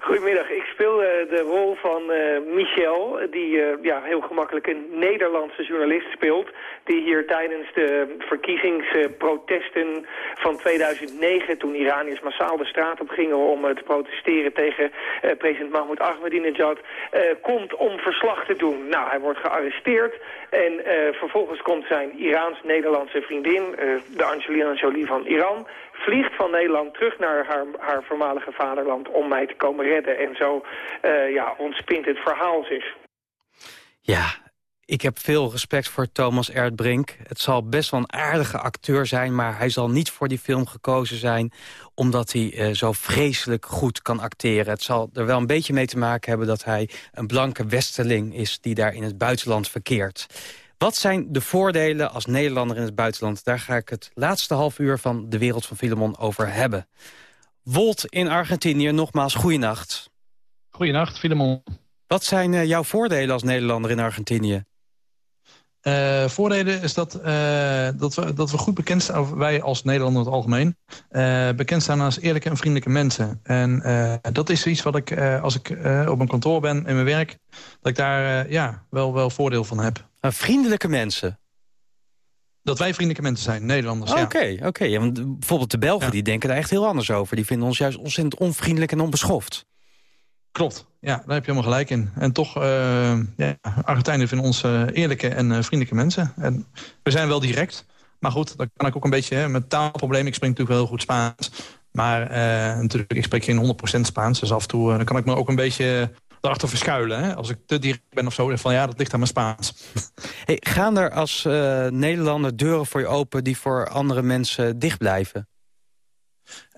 Goedemiddag, ik speel eh, de rol van Michel, die ja, heel gemakkelijk een Nederlandse journalist speelt... Die hier tijdens de verkiezingsprotesten van 2009, toen Iraniërs massaal de straat op gingen om te protesteren tegen president Mahmoud Ahmadinejad, komt om verslag te doen. Nou, hij wordt gearresteerd en vervolgens komt zijn Iraans-Nederlandse vriendin, de Angelina Jolie van Iran vliegt van Nederland terug naar haar, haar voormalige vaderland om mij te komen redden. En zo ja, ontspint het verhaal zich. Ja, ik heb veel respect voor Thomas Erdbrink. Het zal best wel een aardige acteur zijn... maar hij zal niet voor die film gekozen zijn... omdat hij uh, zo vreselijk goed kan acteren. Het zal er wel een beetje mee te maken hebben... dat hij een blanke westerling is die daar in het buitenland verkeert. Wat zijn de voordelen als Nederlander in het buitenland? Daar ga ik het laatste half uur van De Wereld van Filemon over hebben. Wolt in Argentinië, nogmaals, goeienacht. Goeienacht, Filemon. Wat zijn uh, jouw voordelen als Nederlander in Argentinië? Uh, voordelen is dat, uh, dat, we, dat we goed bekend staan, wij als Nederlander in het algemeen, uh, bekend staan als eerlijke en vriendelijke mensen. En dat is iets wat ik, als ik op een kantoor ben in mijn werk, dat ik daar ja, wel, wel voordeel van heb. vriendelijke mensen? Dat wij vriendelijke mensen zijn, Nederlanders, oh, Oké, oké. Ja, want bijvoorbeeld de Belgen die denken daar echt heel anders over. Die vinden ons juist ontzettend onvriendelijk en onbeschoft. Klopt, ja, daar heb je helemaal gelijk in. En toch, uh, ja, Argentijnen vinden ons uh, eerlijke en uh, vriendelijke mensen. En we zijn wel direct. Maar goed, dan kan ik ook een beetje hè, met taalproblemen. Ik spreek natuurlijk wel heel goed Spaans. Maar natuurlijk, ik spreek geen 100% Spaans. Dus af en toe dan kan ik me ook een beetje erachter verschuilen. Hè? Als ik te direct ben of zo, van ja, dat ligt aan mijn Spaans. Hey, gaan er als Nederlander deuren voor je open die voor andere mensen dicht blijven?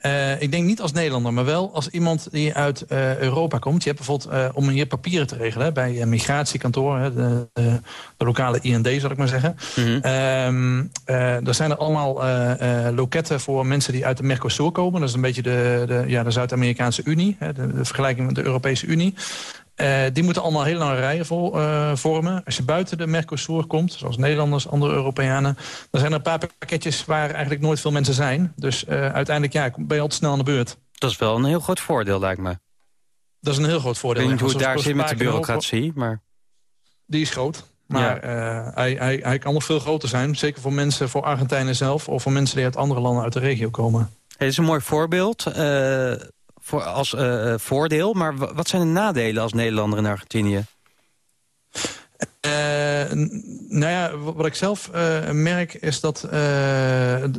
Uh, ik denk niet als Nederlander, maar wel als iemand die uit uh, Europa komt. Je hebt bijvoorbeeld, uh, om hier papieren te regelen... bij een migratiekantoor, de, de, de, lokale IND zal ik maar zeggen. Mm -hmm. er zijn er allemaal loketten voor mensen die uit de Mercosur komen. Dat is een beetje de, de, ja, de Zuid-Amerikaanse Unie, de, de vergelijking met de Europese Unie. Uh, die moeten allemaal hele lange rijen vol, uh, vormen. Als je buiten de Mercosur komt, zoals Nederlanders, andere Europeanen... dan zijn er een paar pakketjes waar eigenlijk nooit veel mensen zijn. Dus uh, uiteindelijk ja, ben je altijd snel aan de beurt. Dat is wel een heel groot voordeel, lijkt me. Dat is een heel groot voordeel. Ik weet niet hoe het daar zit met de bureaucratie, maar... Die is groot. Maar ja. hij, hij, hij kan nog veel groter zijn. Zeker voor mensen, voor Argentijnen zelf... of voor mensen die uit andere landen uit de regio komen. Het is een mooi voorbeeld voor, als uh, voordeel. Maar wat zijn de nadelen als Nederlander in Argentinië? Uh, nou ja, wat ik zelf uh, merk is dat,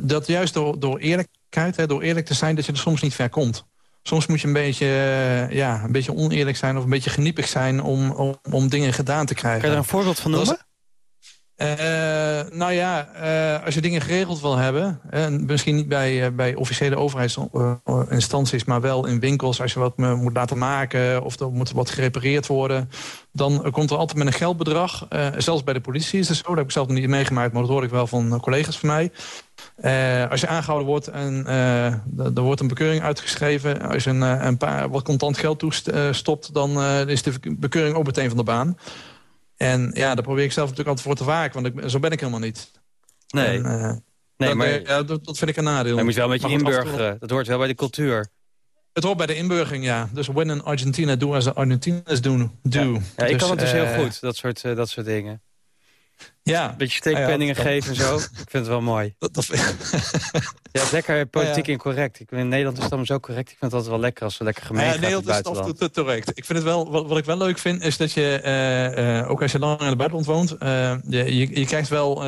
dat juist door, door eerlijkheid, hè, door eerlijk te zijn, dat je er soms niet ver komt. Soms moet je een beetje, ja, een beetje oneerlijk zijn of een beetje geniepig zijn om, om, om dingen gedaan te krijgen. Kan je er een voorbeeld van noemen? Uh, nou ja, uh, als je dingen geregeld wil hebben... en misschien niet bij, bij officiële overheidsinstanties... maar wel in winkels, als je wat moet laten maken... of er moet wat gerepareerd worden... dan komt er altijd met een geldbedrag. zelfs bij de politie is het zo, dat heb ik zelf nog niet meegemaakt... maar dat hoor ik wel van collega's van mij. als je aangehouden wordt en er wordt een bekeuring uitgeschreven... als je een, een paar wat contant geld toestopt... dan is de bekeuring ook meteen van de baan... En ja, daar probeer ik zelf natuurlijk altijd voor te waken. Want ik, zo ben ik helemaal niet. Nee. En, uh, nee, maar, ja, dat, dat, vind ik een nadeel. Je moet wel met je inburgeren. Dat hoort wel bij de cultuur. Het hoort bij de inburgering, ja. Dus when in Argentina, do as the Argentinians do. do. Ja, ja ik dus, kan het dus heel goed, dat soort, dat soort dingen. Ja. Beetje steekpenningen ja, geven en zo. Ik vind het wel mooi. Dat, dat ja, lekker politiek ja. incorrect. Ik, in Nederland is het allemaal zo correct. Ik vind het altijd wel lekker als we lekker gemeen ja, Nederland is te correct. Ik vind het wel, wat, wat, ik wel leuk vind, is dat je, uh, uh, ook als je lang in het buitenland woont, uh, je, je, je, krijgt wel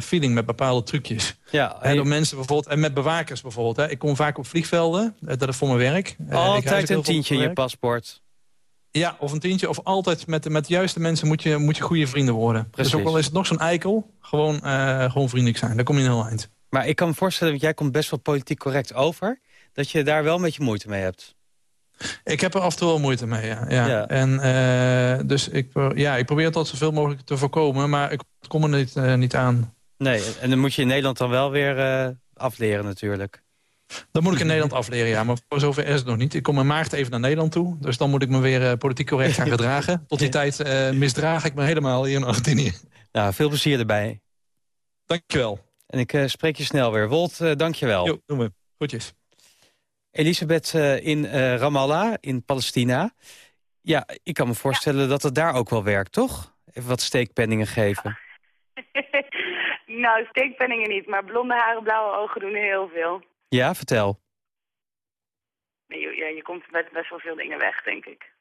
feeling met bepaalde trucjes. Ja, en door mensen bijvoorbeeld, en met bewakers bijvoorbeeld. Hè. Ik kom vaak op vliegvelden, dat is voor mijn werk. Altijd een tientje in je paspoort. Ja, of een tientje. Of altijd met, met de juiste mensen moet je, moet je goede vrienden worden. Precies. Dus ook al is het nog zo'n eikel, gewoon, uh, gewoon vriendelijk zijn. Daar kom je een heel eind. Maar ik kan me voorstellen, want jij komt best wel politiek correct over... dat je daar wel een beetje moeite mee hebt. Ik heb er af en toe wel moeite mee, ja. ja. ja. En, uh, dus ik, ja, ik probeer het zoveel mogelijk te voorkomen... maar ik kom er niet, uh, niet aan. Nee, en dan moet je in Nederland dan wel weer afleren natuurlijk. Dan moet ik in Nederland afleren, ja. Maar voor zover is het nog niet. Ik kom in maart even naar Nederland toe. Dus dan moet ik me weer uh, politiek correct gaan gedragen. Tot die tijd uh, misdraag ik me helemaal hier in Argentinië. Nou, veel plezier erbij. Dankjewel. En ik uh, spreek je snel weer. Wolt, uh, dankjewel. Jo, doen we. Goedjes. Elisabeth in Ramallah, in Palestina. Ja, ik kan me voorstellen dat het daar ook wel werkt, toch? Even wat steekpenningen geven. nou, steekpenningen niet, maar blonde haren, blauwe ogen doen heel veel. Ja, vertel. Je, ja, je komt met best wel veel dingen weg, denk ik.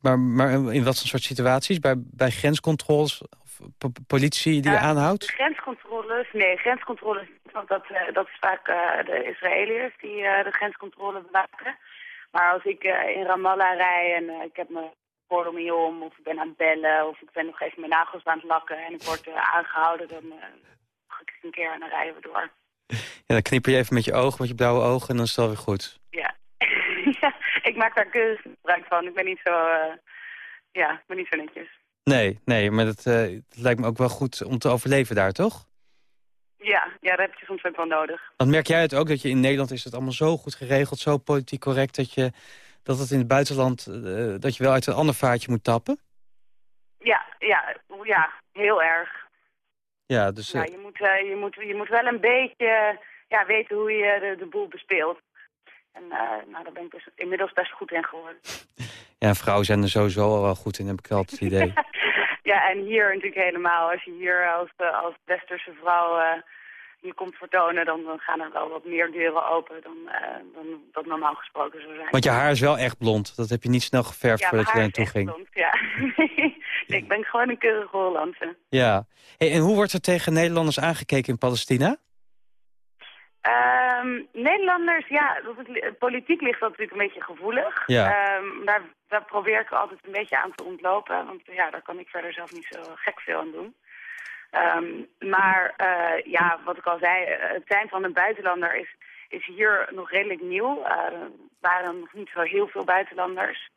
Maar, maar in wat voor soort situaties? Bij, bij grenscontroles of po- politie die je Eh, aanhoudt? Grenscontroles, nee, grenscontroles, niet, want dat, eh, dat is vaak eh, de Israëliërs die de grenscontrole bewaken. Maar als ik in Ramallah rij en ik heb mijn gordel niet om, of ik ben aan het bellen, of ik ben nog even mijn nagels aan het lakken en ik word eh, aangehouden, dan uh, ga ik een keer en dan rijden we door. Ja, dan knipper je even met je ogen, met je blauwe ogen en dan is het alweer goed. Ja. ja, ik maak daar keurig gebruik van. Ik ben niet zo, eh, ja, ik ben niet zo netjes. Nee, nee, maar dat, eh, het lijkt me ook wel goed om te overleven daar, toch? Ja, ja, dat heb je soms ook wel nodig. Want merk jij het ook dat je in Nederland is het allemaal zo goed geregeld, zo politiek correct, dat, je, dat het in het buitenland, eh, dat je wel uit een ander vaatje moet tappen? Ja, ja, ja, heel erg. Ja, dus... Ja, eh, je, moet, eh, je, moet, je moet wel een beetje ja, weten hoe je de, de boel bespeelt. En eh, nou, daar ben ik dus inmiddels best goed in geworden. ja, vrouwen zijn er sowieso al wel goed in, heb ik altijd het idee. ja, en hier natuurlijk helemaal. Als je hier als, eh, als westerse vrouw eh, je komt vertonen, dan, dan gaan er wel wat meer deuren open dan, eh, dan dat normaal gesproken zou zijn. Want je haar is wel echt blond. Dat heb je niet snel geverfd ja, voordat je daar naartoe ging. blond, ja. ik ben gewoon een keurige Hollandse. Ja. Hey, en hoe wordt er tegen Nederlanders aangekeken in Palestina? Ehm, Nederlanders, ja, politiek ligt dat natuurlijk een beetje gevoelig. Ja. Ehm, daar, daar probeer ik altijd een beetje aan te ontlopen. Want ja, daar kan ik verder zelf niet zo gek veel aan doen. Ehm, maar eh, ja, wat ik al zei, eh, het zijn van een buitenlander is, is hier nog redelijk nieuw. Eh, Er waren nog niet zo heel veel buitenlanders.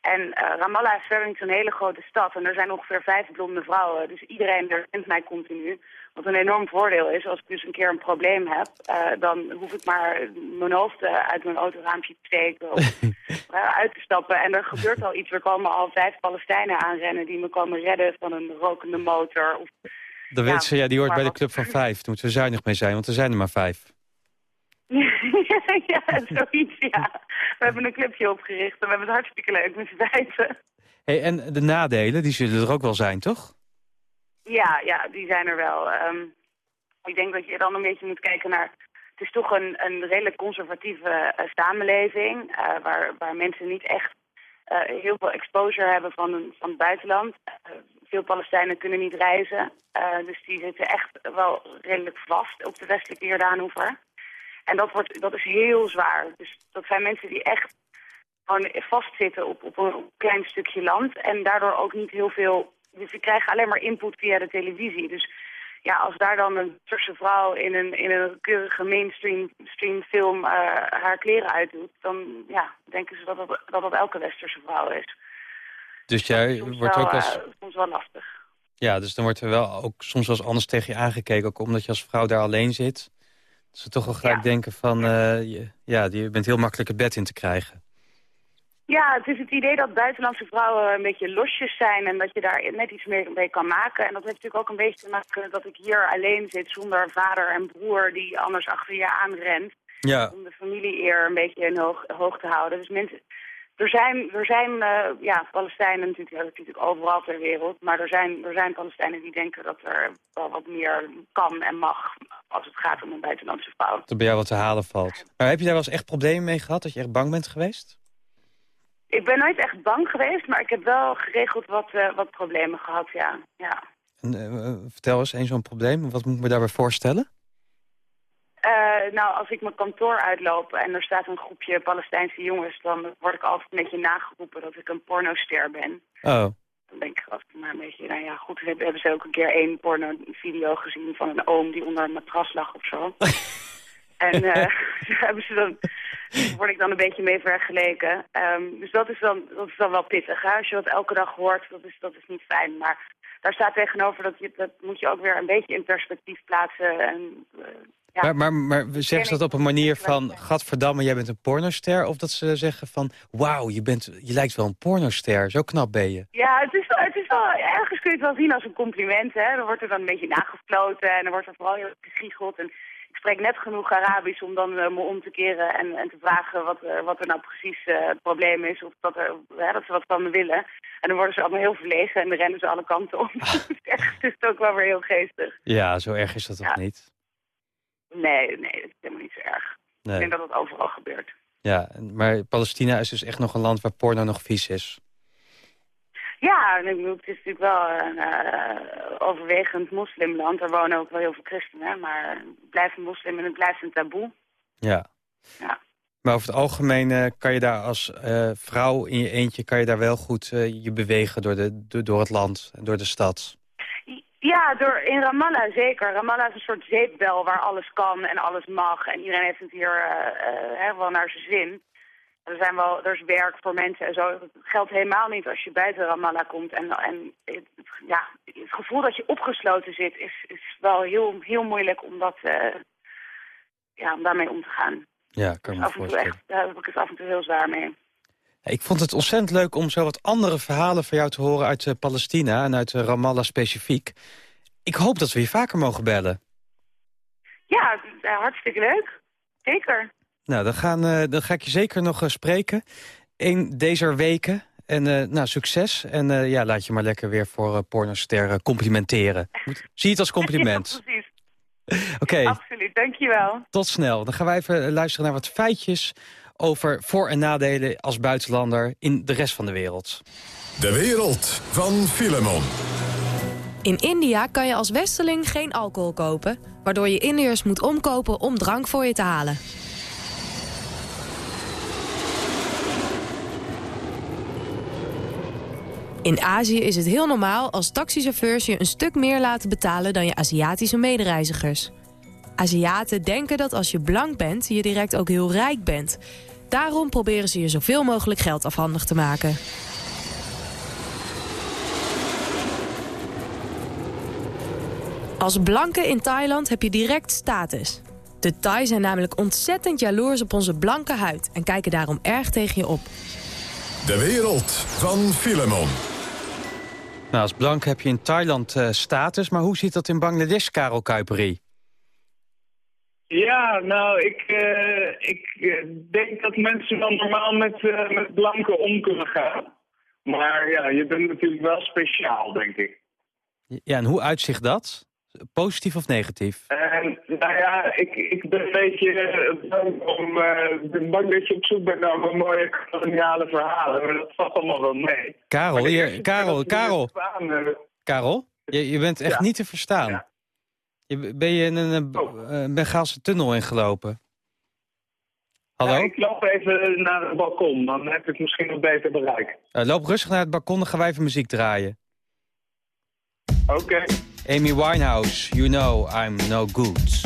En eh, Ramallah is verder niet zo'n hele grote stad. En er zijn ongeveer vijf blonde vrouwen. Dus iedereen herkent mij continu. Wat een enorm voordeel is. Als ik dus een keer een probleem heb... eh, dan hoef ik maar mijn hoofd eh, uit mijn autoraampje te steken... of uit te stappen. En er gebeurt al iets. Er komen al vijf Palestijnen aanrennen... die me komen redden van een rokende motor. Of, Dan Ja, ja, die hoort bij de club van vijf. Daar moeten we zuinig mee zijn, want er zijn er maar vijf. ja, zoiets, ja. We hebben een clubje opgericht en we hebben het hartstikke leuk met z'n vijven. Hey, en de nadelen, die zullen er ook wel zijn, toch? Ja, ja, die zijn er wel. Ehm, ik denk dat je dan een beetje moet kijken naar... Het is toch een, een redelijk conservatieve eh, samenleving... eh, waar, waar mensen niet echt eh, heel veel exposure hebben van, van het buitenland. Veel Palestijnen kunnen niet reizen. dus die zitten echt wel redelijk vast op de westelijke Jordaanoever. En dat, wordt, dat is heel zwaar. Dus dat zijn mensen die echt gewoon vastzitten op, op een klein stukje land. En daardoor ook niet heel veel... Dus ze krijgen alleen maar input via de televisie. Dus ja, als daar dan een Turkse vrouw in een, in een keurige mainstream stream film eh, haar kleren uitdoet... dan ja, denken ze dat dat, dat dat elke westerse vrouw is. Dus jij wordt wel, ook als... eh, soms wel lastig. Ja, dus dan wordt er wel ook soms wel eens anders tegen je aangekeken. Ook omdat je als vrouw daar alleen zit. Ze toch wel gelijk Ja. denken van... je, ja, je bent heel makkelijk het bed in te krijgen. Ja, het is het idee dat buitenlandse vrouwen een beetje losjes zijn en dat je daar net iets meer mee kan maken. En dat heeft natuurlijk ook een beetje te maken dat ik hier alleen zit zonder vader en broer die anders achter je aanrent. Ja. Om de familie-eer een beetje in hoog, hoog te houden. Dus mensen, er zijn, er zijn eh, ja, Palestijnen natuurlijk, natuurlijk overal ter wereld. Maar er zijn, er zijn Palestijnen die denken dat er wel wat meer kan en mag als het gaat om een buitenlandse vrouw. Dat bij jou wat te halen valt. Maar heb je daar wel eens echt problemen mee gehad? Dat je echt bang bent geweest? Ik ben nooit echt bang geweest, maar ik heb wel geregeld wat, eh, wat problemen gehad, ja. ja. En, eh, vertel eens, één zo'n probleem. Wat moet ik me daarbij voorstellen? Eh, nou, als ik mijn kantoor uitloop en er staat een groepje Palestijnse jongens... dan word ik altijd een beetje nageroepen dat ik een pornoster ben. Oh, Dan denk ik altijd maar een beetje, nou ja, goed, hebben hebben ze ook een keer één porno-video gezien van een oom die onder een matras lag of zo. en daar hebben ze dan, word ik dan een beetje mee vergeleken. Ehm, dus dat is, dan, dat is dan wel pittig. Hè? Als je dat elke dag hoort, dat is, dat is niet fijn. Maar daar staat tegenover dat je, dat moet je ook weer een beetje in perspectief plaatsen. En, eh, ja. maar, maar, maar zeggen ze dat op een manier van... Gadverdamme, jij bent een pornoster? Of dat ze zeggen van... Wauw, je, bent, je lijkt wel een pornoster. Zo knap ben je. Ja, het is, wel, het is wel, ergens kun je het wel zien als een compliment. Hè? Dan wordt er dan een beetje nagefloten en dan wordt er vooral heel erg gegiegeld. En ik spreek net genoeg Arabisch om dan eh, me om te keren en, en te vragen wat, er- wat er nou precies eh, het probleem is. Of dat, er, dat ze wat van me willen. En dan worden ze allemaal heel verlegen en dan rennen ze alle kanten op. Dus Ergens is het ook wel weer heel geestig. Ja, zo erg is dat toch Ja. niet? Nee, nee, dat is helemaal niet zo erg. Ik denk dat het overal gebeurt. Ja, maar Palestina is dus echt nog een land waar porno nog vies is. Ja, ik bedoel, het is natuurlijk wel een eh, overwegend moslimland. Er wonen ook wel heel veel christenen, maar het blijft een moslim en het blijft een taboe. Ja. Ja. Maar over het algemeen eh, kan je daar als eh, vrouw in je eentje... kan je daar wel goed je bewegen door, de, door, door het land en door de stad. Ja, door, in Ramallah zeker. Ramallah is een soort zeepbel waar alles kan en alles mag. En iedereen heeft het hier eh, eh, wel naar zijn zin. Er, zijn wel, er is werk voor mensen en zo. Dat geldt helemaal niet als je buiten Ramallah komt. En, en het, ja, het gevoel dat je opgesloten zit is, is wel heel, heel moeilijk om, dat, eh, ja, om daarmee om te gaan. Ja, kan me Af en toe voorstellen. echt, daar heb ik het af en toe heel zwaar mee. Ik vond het ontzettend leuk om zo wat andere verhalen van jou te horen... uit eh, Palestina en uit eh, Ramallah specifiek. Ik hoop dat we je vaker mogen bellen. Ja, eh, hartstikke leuk. Zeker. Nou, dan, gaan, dan ga ik je zeker nog spreken. Eén deze weken. En nou, succes. En ja, laat je maar lekker weer voor pornoster complimenteren. Moet- Zie het als compliment. Ja, precies. Oké, Absoluut, dankjewel. tot snel. Dan gaan wij even luisteren naar wat feitjes... over voor- en nadelen als buitenlander in de rest van de wereld. De wereld van Filemon. In India kan je als westerling geen alcohol kopen... waardoor je Indiërs moet omkopen om drank voor je te halen. In Azië is het heel normaal als taxichauffeurs je een stuk meer laten betalen... dan je Aziatische medereizigers. Aziaten denken dat als je blank bent, je direct ook heel rijk bent. Daarom proberen ze je zoveel mogelijk geld afhandig te maken. Als blanke in Thailand heb je direct status. De Thai zijn namelijk ontzettend jaloers op onze blanke huid... en kijken daarom erg tegen je op. De wereld van Filemon. Nou, als blank heb je in Thailand eh, status... maar hoe ziet dat in Bangladesh, Karel Kuiperi? Ja, nou, ik, eh, ik eh, denk dat mensen wel normaal met, eh, met blanken om kunnen gaan. Maar ja, je bent natuurlijk wel speciaal, denk ik. Ja, en hoe uitzicht dat? Positief of negatief? En nou ja, ik, ik ben een beetje bang, om, ben bang dat je op zoek bent naar mooie koloniale verhalen. Maar dat valt allemaal wel mee. Karel, hier, Karel, Karel, Karel, je, je bent echt Ja. niet te verstaan. Ben je in een eh, Oh. eh, Bengaalse tunnel ingelopen? Hallo? Ja, ik loop even naar het balkon, dan heb ik misschien een beter bereik. Eh, loop rustig naar het balkon, dan gaan wij even muziek draaien. Oké. Amy Winehouse, You Know I'm No Good.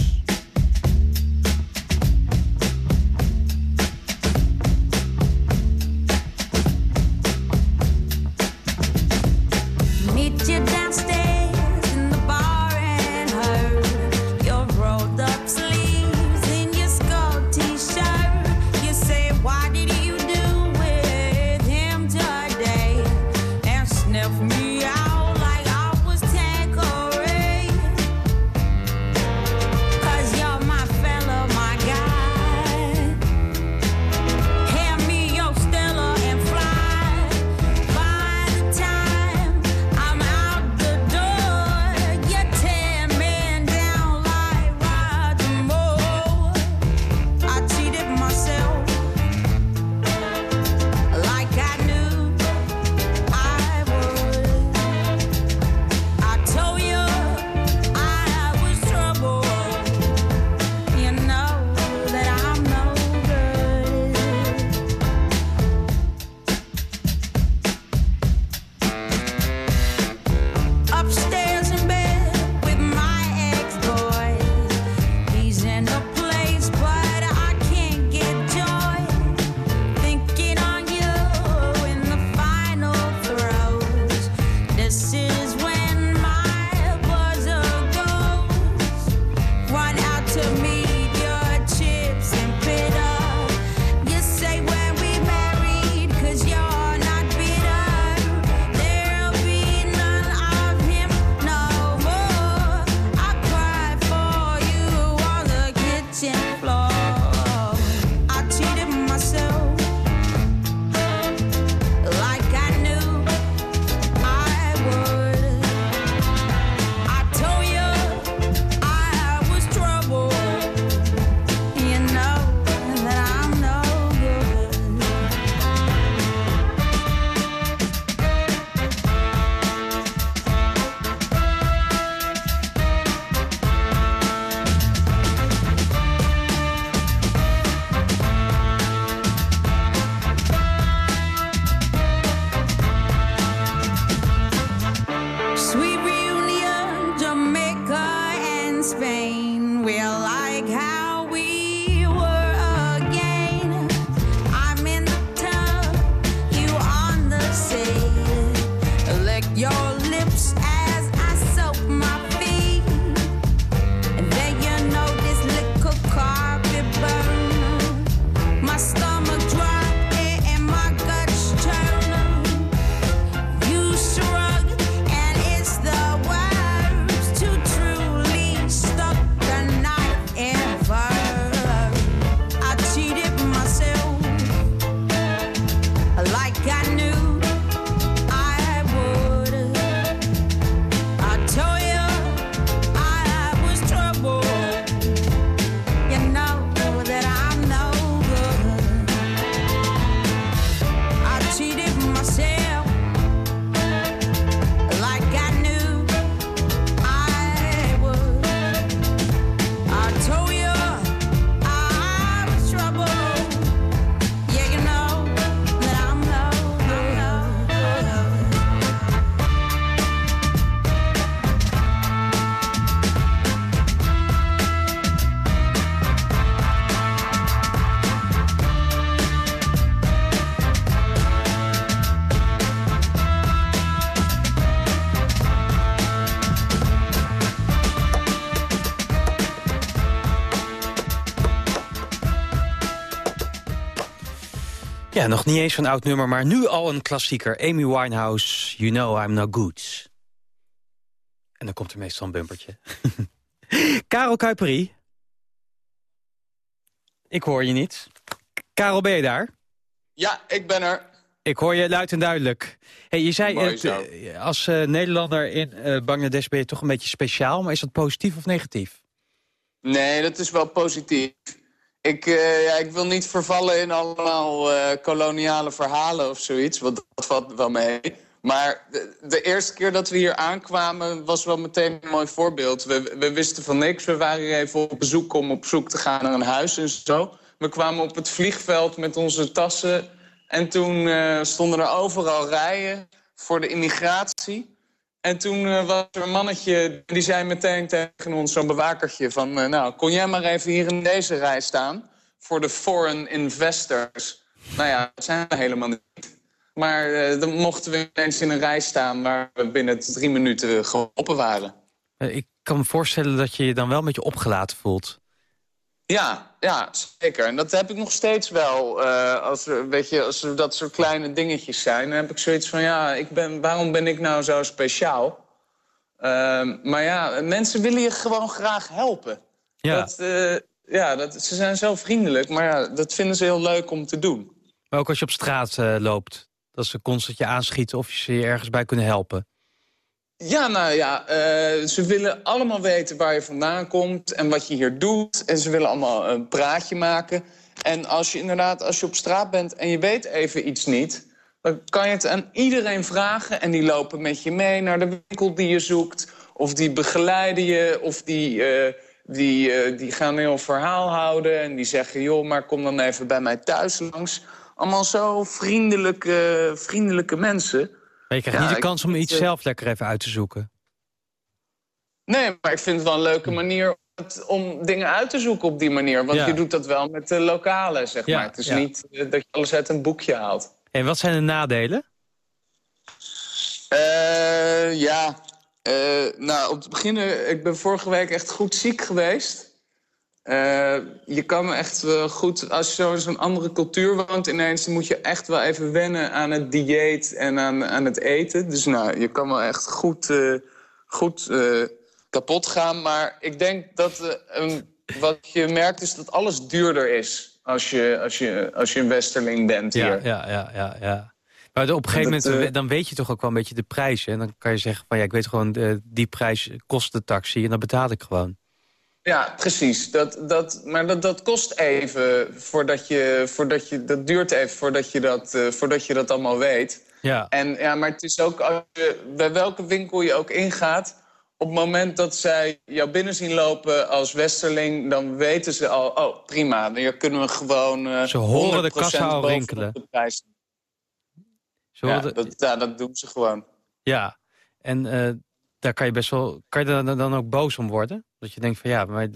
Ja, nog niet eens zo'n oud nummer, maar nu al een klassieker. Amy Winehouse, You Know I'm No Good. En dan komt er meestal een bumpertje. Karel Kuiperi. Ik hoor je niet. Karel, ben je daar? Ja, ik ben er. Ik hoor je luid en duidelijk. Hey, je zei, het, zo. eh, als eh, Nederlander in eh, Bangladesh ben je toch een beetje speciaal. Maar is dat positief of negatief? Nee, dat is wel positief. Ik, eh, ja, ik wil niet vervallen in allemaal eh, koloniale verhalen of zoiets, want dat valt wel mee. Maar de, eerste keer dat we hier aankwamen was wel meteen een mooi voorbeeld. We, we wisten van niks, we waren hier even op bezoek om op zoek te gaan naar een huis en zo. We kwamen op het vliegveld met onze tassen en toen eh, stonden er overal rijen voor de immigratie. En toen eh, was er een mannetje, die zei meteen tegen ons, zo'n bewakertje... van, eh, nou, kon jij maar even hier in deze rij staan voor de foreign investors. Nou ja, dat zijn we helemaal niet. Maar eh, dan mochten we ineens in een rij staan... waar we binnen drie minuten geholpen waren. Ik kan me voorstellen dat je je dan wel een beetje opgelaten voelt. Ja, ja, zeker. En dat heb ik nog steeds wel. eh, als, er, weet je, als er dat soort kleine dingetjes zijn, dan heb ik zoiets van... ja, ik ben, waarom ben ik nou zo speciaal? Ehm, maar ja, mensen willen je gewoon graag helpen. Ja. Dat, eh, ja dat, ze zijn zo vriendelijk, maar ja, dat vinden ze heel leuk om te doen. Maar ook als je op straat eh, loopt. Dat ze constant je aanschieten of je ze je ergens bij kunnen helpen. Ja, nou ja, eh, ze willen allemaal weten waar je vandaan komt en wat je hier doet. En ze willen allemaal een praatje maken. En als je inderdaad, als je op straat bent en je weet even iets niet... dan kan je het aan iedereen vragen en die lopen met je mee naar de winkel die je zoekt. Of die begeleiden je, of die, eh, die, eh, die gaan een heel verhaal houden... en die zeggen, joh, maar kom dan even bij mij thuis langs. Allemaal zo vriendelijke, vriendelijke mensen... Maar je krijgt Ja, niet de kans om iets eh, zelf lekker even uit te zoeken. Nee, maar ik vind het wel een leuke manier om het- om dingen uit te zoeken op die manier. Want Ja. je doet dat wel met de lokale, zeg Ja, maar. Het is niet eh, dat je alles uit een boekje haalt. En wat zijn de nadelen? Eh, ja, Eh, nou, om te beginnen, ik ben vorige week echt goed ziek geweest. Eh, je kan echt wel goed, als je zo in zo'n andere cultuur woont ineens... dan moet je echt wel even wennen aan het dieet en aan, aan het eten. Dus nou, je kan wel echt goed, eh, goed eh, kapot gaan. Maar ik denk dat wat je merkt is dat alles duurder is... als je, als je, als je een westerling bent Ja, hier. ja, ja, ja, ja. Maar op een gegeven Dat, moment, dan weet je toch ook wel een beetje de prijs. En dan kan je zeggen van ja, ik weet gewoon, die prijs kost de taxi en dat betaal ik gewoon. Ja, precies. Dat, dat, maar dat, dat kost even voordat je, voordat je... Dat duurt even voordat je dat, eh, voordat je dat allemaal weet. Ja. En, ja, maar het is ook als je, bij welke winkel je ook ingaat... op het moment dat zij jou binnen zien lopen als westerling... dan weten ze al, oh prima, hier kunnen we gewoon... eh, Ze horen de 100% kassa al rinkelen. De prijs. Zo Ja, de- dat, ja, dat doen ze gewoon. ja. En eh, daar kan je best wel, kan je dan, dan ook boos om worden? Dat je denkt van ja, maar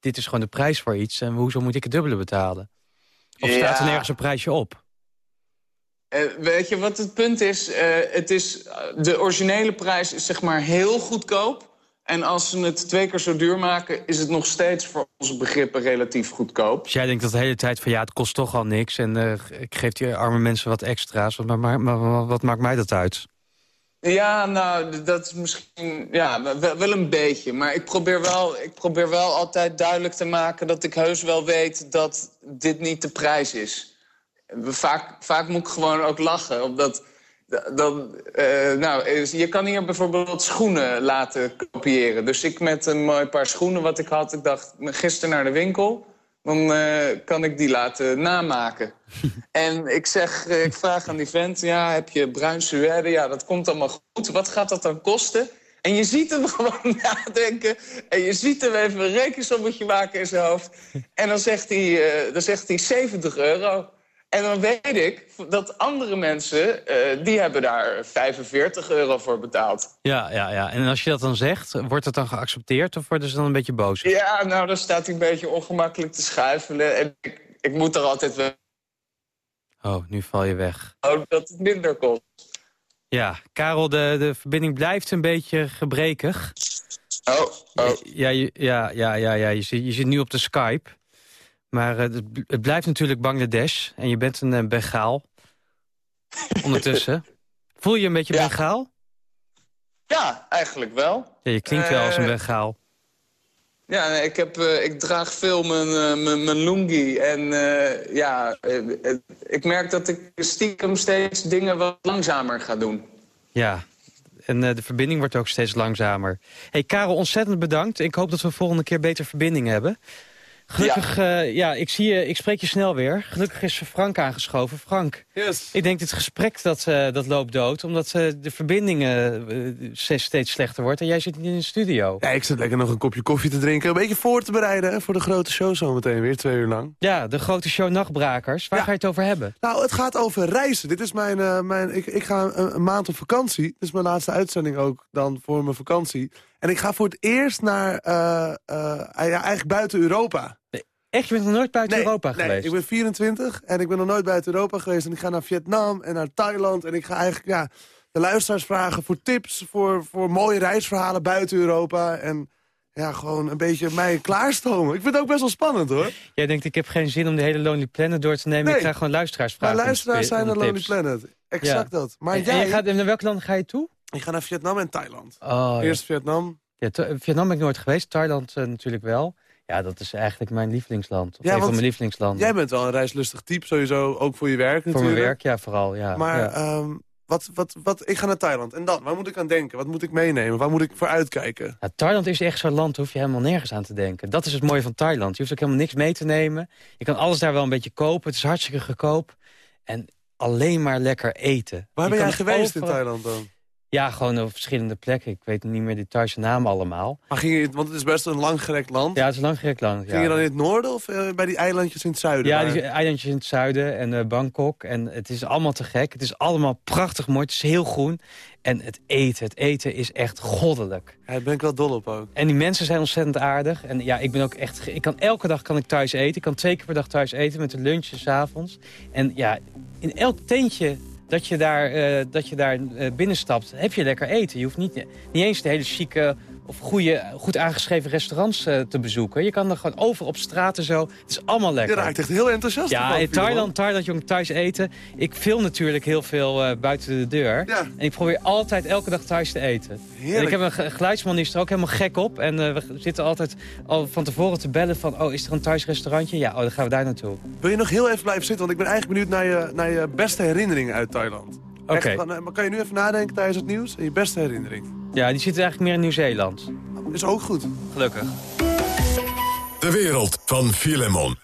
dit- is gewoon de prijs voor iets en hoezo moet ik het dubbele betalen? Of staat er nergens een prijsje op? Eh, weet je wat het punt is? Eh, het is? eh, de originele prijs is zeg maar heel goedkoop. En als ze het twee keer zo duur maken... is het nog steeds voor onze begrippen relatief goedkoop. Dus jij denkt dat de hele tijd van ja, het kost toch al niks en ik geef die arme mensen wat extra's. Wat, maar, maar wat maakt mij dat uit? Ja, nou, dat is misschien... Ja, wel, een beetje. Maar ik probeer, wel, ik probeer wel altijd duidelijk te maken... dat ik heus wel weet dat dit niet de prijs is. Vaak, vaak moet ik gewoon ook lachen. Omdat, dan, eh, nou, je kan hier bijvoorbeeld schoenen laten kopiëren. Dus ik met een mooi paar schoenen wat ik had... ik dacht, gisteren naar de winkel... dan eh, kan ik die laten namaken. En ik zeg, eh, ik vraag aan die vent, ja, heb je bruin suède? Ja, dat komt allemaal goed. Wat gaat dat dan kosten? En je ziet hem gewoon nadenken. En je ziet hem even een rekensommetje maken in zijn hoofd. En dan zegt hij, eh, dan zegt hij 70 euro. En dan weet ik dat andere mensen, eh, die hebben daar 45 euro voor betaald. Ja, ja, ja. En als je dat dan zegt, wordt het dan geaccepteerd of worden ze dan een beetje boos? Ja, nou, dan staat hij een beetje ongemakkelijk te schuifelen. En ik, ik moet er altijd wel Oh, nu val je weg. houden dat het minder kost. Ja, Karel, de, de verbinding blijft een beetje gebrekig. Oh, oh. Ja, ja, ja, ja, ja. Je, zit, je zit nu op de Skype. Maar eh, het, het blijft natuurlijk Bangladesh. En je bent een eh, Bengaal. ondertussen. Voel je je een beetje Ja. Bengaal? Ja, eigenlijk wel. Ja, je klinkt wel als een Eh, Bengaal. Ja, nee, ik, heb, ik draag veel mijn, eh, mijn, mijn lungi. En ja, ik merk dat ik stiekem steeds dingen wat langzamer ga doen. Ja, en de verbinding wordt ook steeds langzamer. hey, Karel, ontzettend bedankt. Ik hoop dat we volgende keer beter verbinding hebben. Gelukkig, ja, ja ik, zie je, ik spreek je snel weer. Gelukkig is Frank aangeschoven. Frank, Yes. ik denk dit gesprek dat, eh, dat loopt dood... omdat eh, de verbinding eh, eh, steeds slechter wordt... en jij zit niet in de studio. Ja, ik zit lekker nog een kopje koffie te drinken. Een beetje voor te bereiden hè, voor de grote show zometeen weer, twee uur lang. Ja, de grote show Nachtbrakers. Waar Ja. ga je het over hebben? Nou, het gaat over reizen. Dit is mijn, eh, mijn ik, ik ga een, een maand op vakantie. Dit is mijn laatste uitzending ook dan voor mijn vakantie. En ik ga voor het eerst naar, eh, eh, ja, eigenlijk buiten Europa. Echt, je bent nog nooit buiten Nee, Europa nee, geweest? ik ben 24 en ik ben nog nooit buiten Europa geweest. En ik ga naar Vietnam en naar Thailand. En ik ga eigenlijk ja, de luisteraars vragen voor tips, voor, voor mooie reisverhalen buiten Europa. En ja, gewoon een beetje mij klaarstomen. Ik vind het ook best wel spannend hoor. Jij denkt, ik heb geen zin om de hele Lonely Planet door te nemen. Nee. Ik ga gewoon luisteraars Maar vragen. om luisteraars zijn de Lonely. Planet. Exact Ja. dat. Maar en, jij... en je gaat, en naar welk land ga je toe? Ik ga naar Vietnam en Thailand. Oh, ja. Eerst Vietnam. Ja, Vietnam ben ik nooit geweest, Thailand eh, natuurlijk wel. Ja, dat is eigenlijk mijn lievelingsland. Of Ja, een van mijn lievelingslanden. Jij bent wel een reislustig type, sowieso. Ook voor je werk Voor natuurlijk. mijn werk, ja, vooral. Ja. Maar ja. ehm, wat, wat, wat, ik ga naar Thailand. En dan, waar moet ik aan denken? Wat moet ik meenemen? Waar moet ik voor uitkijken? Thailand is echt zo'n land, daar hoef je helemaal nergens aan te denken. Dat is het mooie van Thailand. Je hoeft ook helemaal niks mee te nemen. Je kan alles daar wel een beetje kopen. Het is hartstikke goedkoop. En alleen maar lekker eten. Waar Je ben jij geweest in Thailand dan? Ja, gewoon op verschillende plekken. Ik weet niet meer de Thaise namen allemaal. Maar ging je, want het is best een langgerekt land. Ja, het is lang gerekt lang. Ging je dan in het noorden of eh, bij die eilandjes in het zuiden? Ja, waar- die eilandjes in het zuiden en eh, Bangkok. En het is allemaal te gek. Het is allemaal prachtig mooi. Het is heel groen. En het eten, het eten is echt goddelijk. Ja, daar ben ik wel dol op ook. En die mensen zijn ontzettend aardig. En ja, ik ben ook echt... Ik kan elke dag kan ik thuis eten. Ik kan twee keer per dag thuis eten met de lunch en 's avonds. En ja, in elk tentje dat je daar, eh, dat je daar eh, binnenstapt, heb je lekker eten. Je hoeft niet, niet eens de hele chique of goede, goed aangeschreven restaurants eh, te bezoeken. Je kan er gewoon over op straat en zo. Het is allemaal Je lekker. raakt echt heel enthousiast. Ja, in. Thailand, Thailand, jongen, thuis eten. Ik film natuurlijk heel veel eh, buiten de deur. Ja. En ik probeer altijd elke dag thuis te eten. Heerlijk. En ik heb een ge- geluidsman, die is er ook helemaal gek op. En eh, we zitten altijd al van tevoren te bellen van... oh, is er een thuis restaurantje? Ja, oh, dan gaan we daar naartoe. Wil je nog heel even blijven zitten? Want ik ben eigenlijk benieuwd naar je, naar je beste herinneringen uit Thailand. Oké. Maar kan je nu even nadenken tijdens het nieuws? En je beste herinnering. Ja, die zit eigenlijk meer in Nieuw-Zeeland. Is ook goed. Gelukkig. De wereld van Filemon.